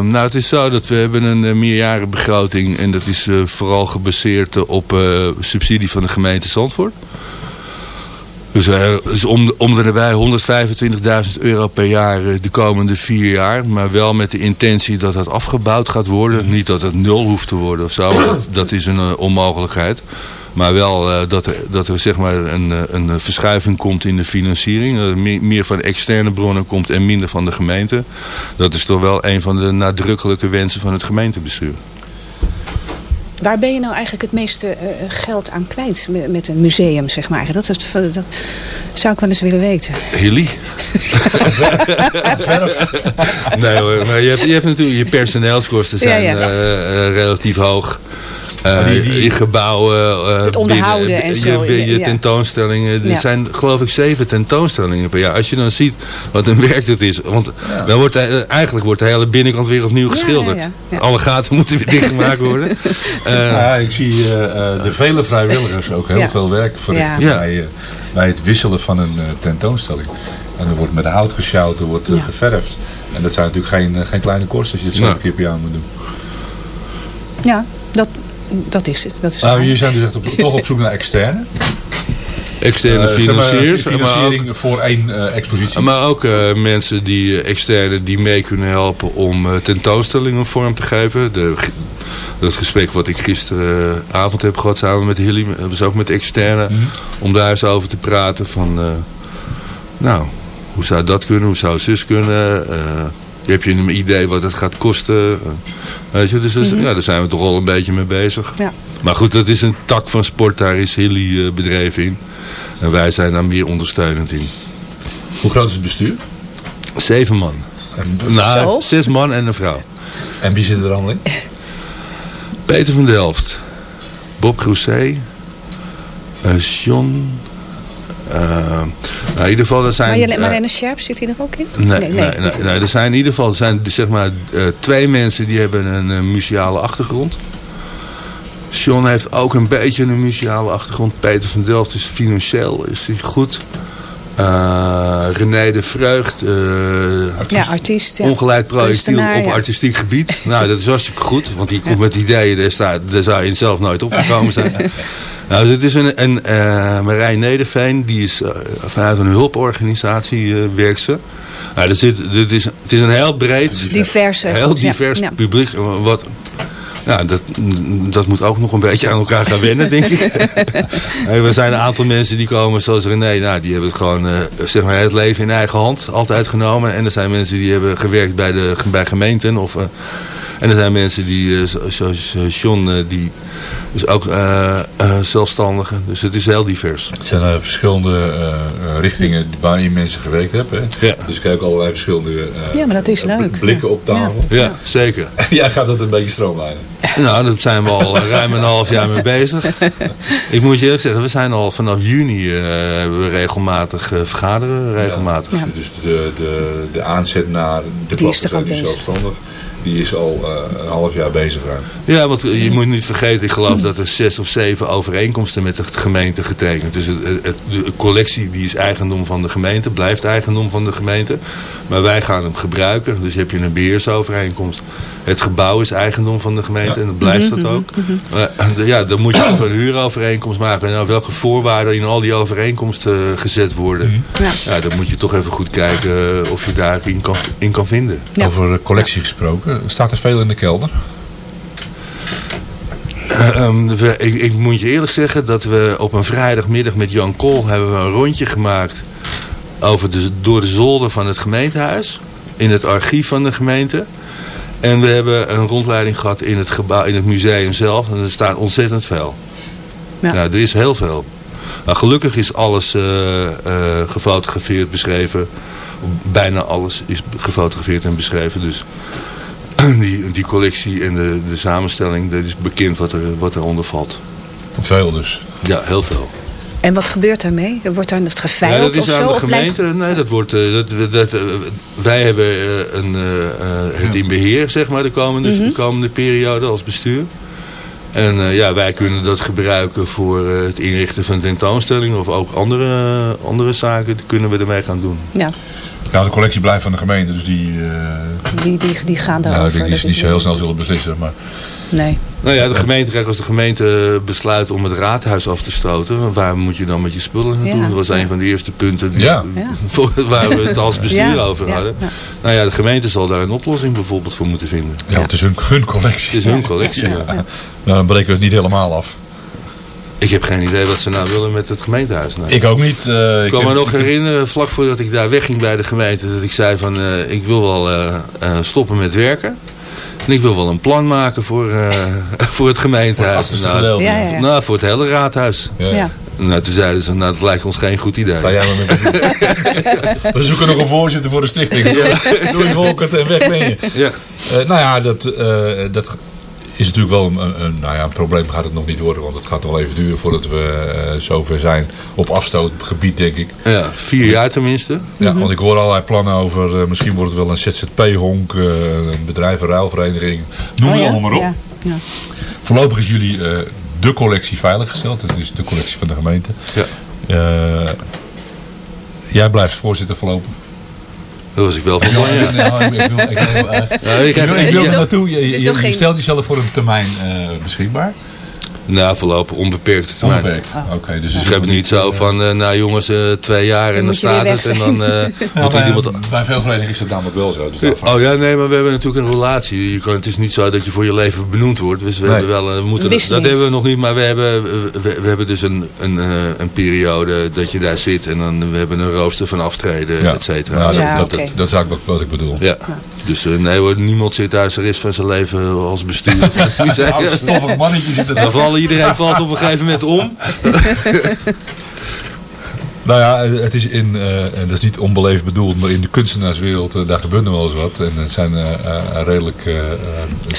nou, het is zo dat we hebben een uh, meerjarenbegroting. En dat is uh, vooral gebaseerd uh, op subsidie van de gemeente Zandvoort. Dus, dus om, om er nabij 125.000 euro per jaar de komende vier jaar. Maar wel met de intentie dat dat afgebouwd gaat worden. Niet dat het nul hoeft te worden of zo. Dat, dat is een onmogelijkheid. Maar wel eh, dat er, dat er zeg maar een, eh, een verschuiving komt in de financiering. Dat er meer, meer van externe bronnen komt en minder van de gemeente. Dat is toch wel een van de nadrukkelijke wensen van het gemeentebestuur. Waar ben je nou eigenlijk het meeste eh, geld aan kwijt met, met een museum, zeg maar? Dat, is, dat zou ik wel eens willen weten. Hilly? nee hoor, maar je hebt, je hebt natuurlijk je personeelskosten zijn Ja, ja. eh, eh, hoog. Eh, je gebouwen, eh, Het onderhouden binnen- en je- zo, Je, je ja. tentoonstellingen. Er Ja. zijn geloof ik zeven tentoonstellingen per jaar. Als je dan ziet wat een werk dat is. Want dan wordt, eh, eigenlijk wordt de hele binnenkant weer opnieuw geschilderd. ja, ja. Alle gaten moeten weer dichtgemaakt worden. Eh, ja, ik zie eh, eh, de vele vrijwilligers ook heel Ja. veel werk verrichten Ja. bij, bij het wisselen van een tentoonstelling. En er wordt met hout gesjouwd, er wordt geverfd. En dat zijn natuurlijk geen, geen kleine kosten als je het zeven Nee. keer per jaar moet doen. Ja, dat, dat is het. Dat is Nou, jullie zijn dus echt op, toch op zoek naar externe. Externe Eh, zeg maar, financiers. maar ook- financiering voor één eh, expositie. Maar ook eh, mensen die eh, externe die mee kunnen helpen om eh, tentoonstellingen vorm te geven. De, dat gesprek wat ik gisteravond heb gehad samen met Hilly, dat was ook met externe. Om daar eens over te praten van, eh, nou, hoe zou dat kunnen, hoe zou zus kunnen. Heb je een idee wat het gaat kosten? Weet je, dus Mhm. ja, daar zijn we toch al een beetje mee bezig. Ja. Maar goed, dat is een tak van sport, daar is Hilly eh, bedreven in. En wij zijn daar meer ondersteunend in. Hoe groot is het bestuur? Zeven man. nou, Zo? zes man en een vrouw. En wie zit er dan in? Peter van Delft. Bob Crousset. eh John. Eh, nou, in ieder geval, er zijn... Marjane, eh, Marlene Scherp, zit hij er ook in? Nee, nee, nee, nee, er zijn in ieder geval er zijn, zeg maar, eh, twee mensen die hebben een muziale achtergrond. John heeft ook een beetje een muziale achtergrond. Peter van Delft is financieel is hij goed. René de Vreugd. eh, Ja, artiest. Ja. Ongeleid projectiel op ja. artistiek gebied. Nou, dat is hartstikke goed. Want die komt met ideeën, daar, staat, daar zou je zelf nooit opgekomen zijn. nou, dus het is een, een eh, Marijn Nederveen, die is eh, vanuit een hulporganisatie eh werkt ze. Nou, er zit, dit is, het is een heel breed, Diverse heel divers Ja. publiek. Wat, ja, dat, dat moet ook nog een beetje aan elkaar gaan wennen, denk ik. Er zijn een aantal mensen die komen zoals René. Nou, die hebben het gewoon zeg maar het leven in eigen hand altijd genomen. En er zijn mensen die hebben gewerkt bij, de, bij gemeenten. Of, en er zijn mensen die, eh, zo- zoals eh, John, eh, die is ook eh eh, zelfstandige. Dus het is heel divers. Het zijn verschillende eh, eh, richtingen waarin mensen gewerkt hebben. Hè? Ja. Dus ik heb ook allerlei verschillende eh, Ja, maar dat is leuk. blikken op tafel. Ja, zeker. Jij gaat dat een beetje stroomlijnen. Nou, daar zijn we al ruim een half jaar mee bezig. Ik moet je eerlijk zeggen, we zijn al vanaf juni eh, hebben we regelmatig eh, vergaderen. Regelmatig. Dus de, de, de aanzet naar de al zijn nu zelfstandig. Die is al eh, een half jaar bezig. Ja, want je moet niet vergeten, ik geloof dat er zes of zeven overeenkomsten met de gemeente getekend. Dus het- de collectie die is eigendom van de gemeente, blijft eigendom van de gemeente. Maar wij gaan hem gebruiken, dus heb je een beheersovereenkomst. Het gebouw is eigendom van de gemeente en dat blijft dat ook. Maar, eh, ja, dan moet je ook een huurovereenkomst maken. En nou, welke voorwaarden in al die overeenkomsten eh, gezet worden. Ja. dan moet je toch even goed kijken eh, of je daarin kan, in kan vinden. Over eh, collectie gesproken. Staat er veel in de kelder? Eh, ehm, we- ik, ik moet je eerlijk zeggen dat we op een vrijdagmiddag met Jan Kool hebben we een rondje gemaakt over de, door de zolder van het gemeentehuis. In het archief van de gemeente. En we hebben een rondleiding gehad in het, gebouw, in het museum zelf. En er staat ontzettend veel. Ja. Nou, er is heel veel. Maar gelukkig is alles eh, eh, gefotografeerd, beschreven. Bijna alles is gefotografeerd en beschreven. Dus die, die collectie en de, de samenstelling, dat is bekend wat, er, wat eronder valt. Veel dus. Ja, heel veel. En wat gebeurt daarmee? Wordt daar het Ja, geveild dat is of aan zo? de blijft- gemeente. Nee, dat wordt, eh, dat, dat, eh, wij hebben eh, een, het in beheer, zeg maar, de komende, Mhm. de komende periode als bestuur. En eh, ja, wij kunnen dat gebruiken voor eh, het inrichten van tentoonstellingen of ook andere, andere zaken kunnen we ermee gaan doen. Ja, Nou, de collectie blijft van de gemeente, dus die... eh, die, die, die gaan nou, daarover. ik denk dat Dat ze niet is zo heel snel zullen beslissen. Maar Nee. Nou ja, de gemeente, kijk, als de gemeente besluit om het raadhuis af te stoten, waar moet je dan met je spullen naartoe? Ja. Dat was een van de eerste punten die, Ja. Waar we het als bestuur Ja, over hadden. ja. Nou ja, de gemeente zal daar een oplossing bijvoorbeeld voor moeten vinden. ja, het is hun, hun collectie. Het is hun collectie. ja. Nou, dan breken we het niet helemaal af. Ik heb geen idee wat ze nou willen met het gemeentehuis. Nou. Ik ook niet. eh, Ik ik kan me nog herinneren, vlak voordat ik daar wegging bij de gemeente, dat ik zei van eh, ik wil wel eh, eh, stoppen met werken. En ik wil wel een plan maken voor, eh, voor het gemeentehuis. nou. Ja, nou, voor het hele raadhuis. Ja. Ja. Nou, toen zeiden ze, nou dat lijkt ons geen goed idee. jij maar We zoeken nog een voorzitter voor de stichting. Doe je Volkert en weg ben je. Ja. Eh, nou ja, dat, eh, dat is natuurlijk wel een, een, nou ja, een probleem gaat het nog niet worden. Want het gaat nog wel even duren voordat we eh, zover zijn. Op afstootgebied denk ik. Ja, vier jaar tenminste. Ja, want ik hoor allerlei plannen over, eh, misschien wordt het wel een ZZP-honk, eh, een bedrijf, een ruilvereniging. Noem Oh het ja? allemaal maar op. Ja, ja. Voorlopig is jullie eh, de collectie veiliggesteld. Dat is de collectie van de gemeente. Ja. Eh, jij blijft voorzitter voorlopig. Dat was ik wel van plan, ja. Ik, ik wil, er eh, naartoe. je, stelt jezelf voor een termijn uh, beschikbaar. Nou, voorlopig onbeperkte termijn. Onbeperkt. Oké, dus ik heb het niet zo van, eh, nou jongens, eh, twee jaar en dan staat het. En dan eh, Ja, moet bij, iemand... bij veel verenigingen is dat namelijk wel zo. Dus Oh ja, nee, maar we hebben natuurlijk een relatie. Je kan, het is niet zo dat je voor je leven benoemd wordt. Dus we Nee. hebben wel, eh, we moeten, dat hebben we nog niet, maar we hebben, we, we hebben dus een, een, eh, een periode dat je daar zit. En dan we hebben een rooster van aftreden, Ja. et cetera. Nou, dat, Ja, dat, oké. dat, dat is eigenlijk wat ik bedoel. Ja. Dus eh, nee hoor, niemand zit daar zijn rest van zijn leven als bestuurder. Nou, stoffig mannetje zit er Dan vallen iedereen valt op een gegeven moment om. Nou ja, het is in, eh, en dat is niet onbeleefd bedoeld, maar in de kunstenaarswereld, eh, daar gebeurt nog wel eens wat. En het zijn eh, eh, redelijk...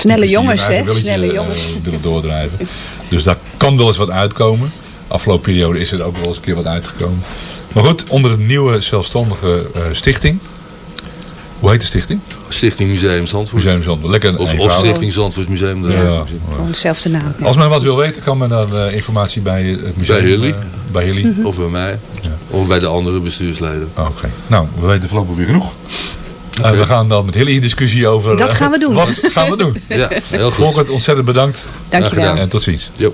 hun jongens, hè? Snelle jongens. willen doordrijven. Dus daar kan wel eens wat uitkomen. Afgelopen periode is er ook wel eens een keer wat uitgekomen. Maar goed, onder de nieuwe zelfstandige eh, stichting. Hoe heet de stichting? Stichting Museum Zandvoort. Museum Zandvoort. Lekker Of, of. Stichting Zandvoort Museum. Ja. Ja. Gewoon dezelfde naam. ja. Als men wat wil weten, kan men dan eh, informatie bij het museum... Bij jullie. eh, bij jullie. Mhm. Of bij mij. Of bij de andere bestuursleden. Oké. Nou, we weten voorlopig weer genoeg. Eh, we gaan dan met Hilly in discussie over... Dat gaan we doen. Wat gaan we doen? Ja, heel goed. Volkert, ontzettend bedankt. Dankjewel. Graag gedaan. En tot ziens. Yep.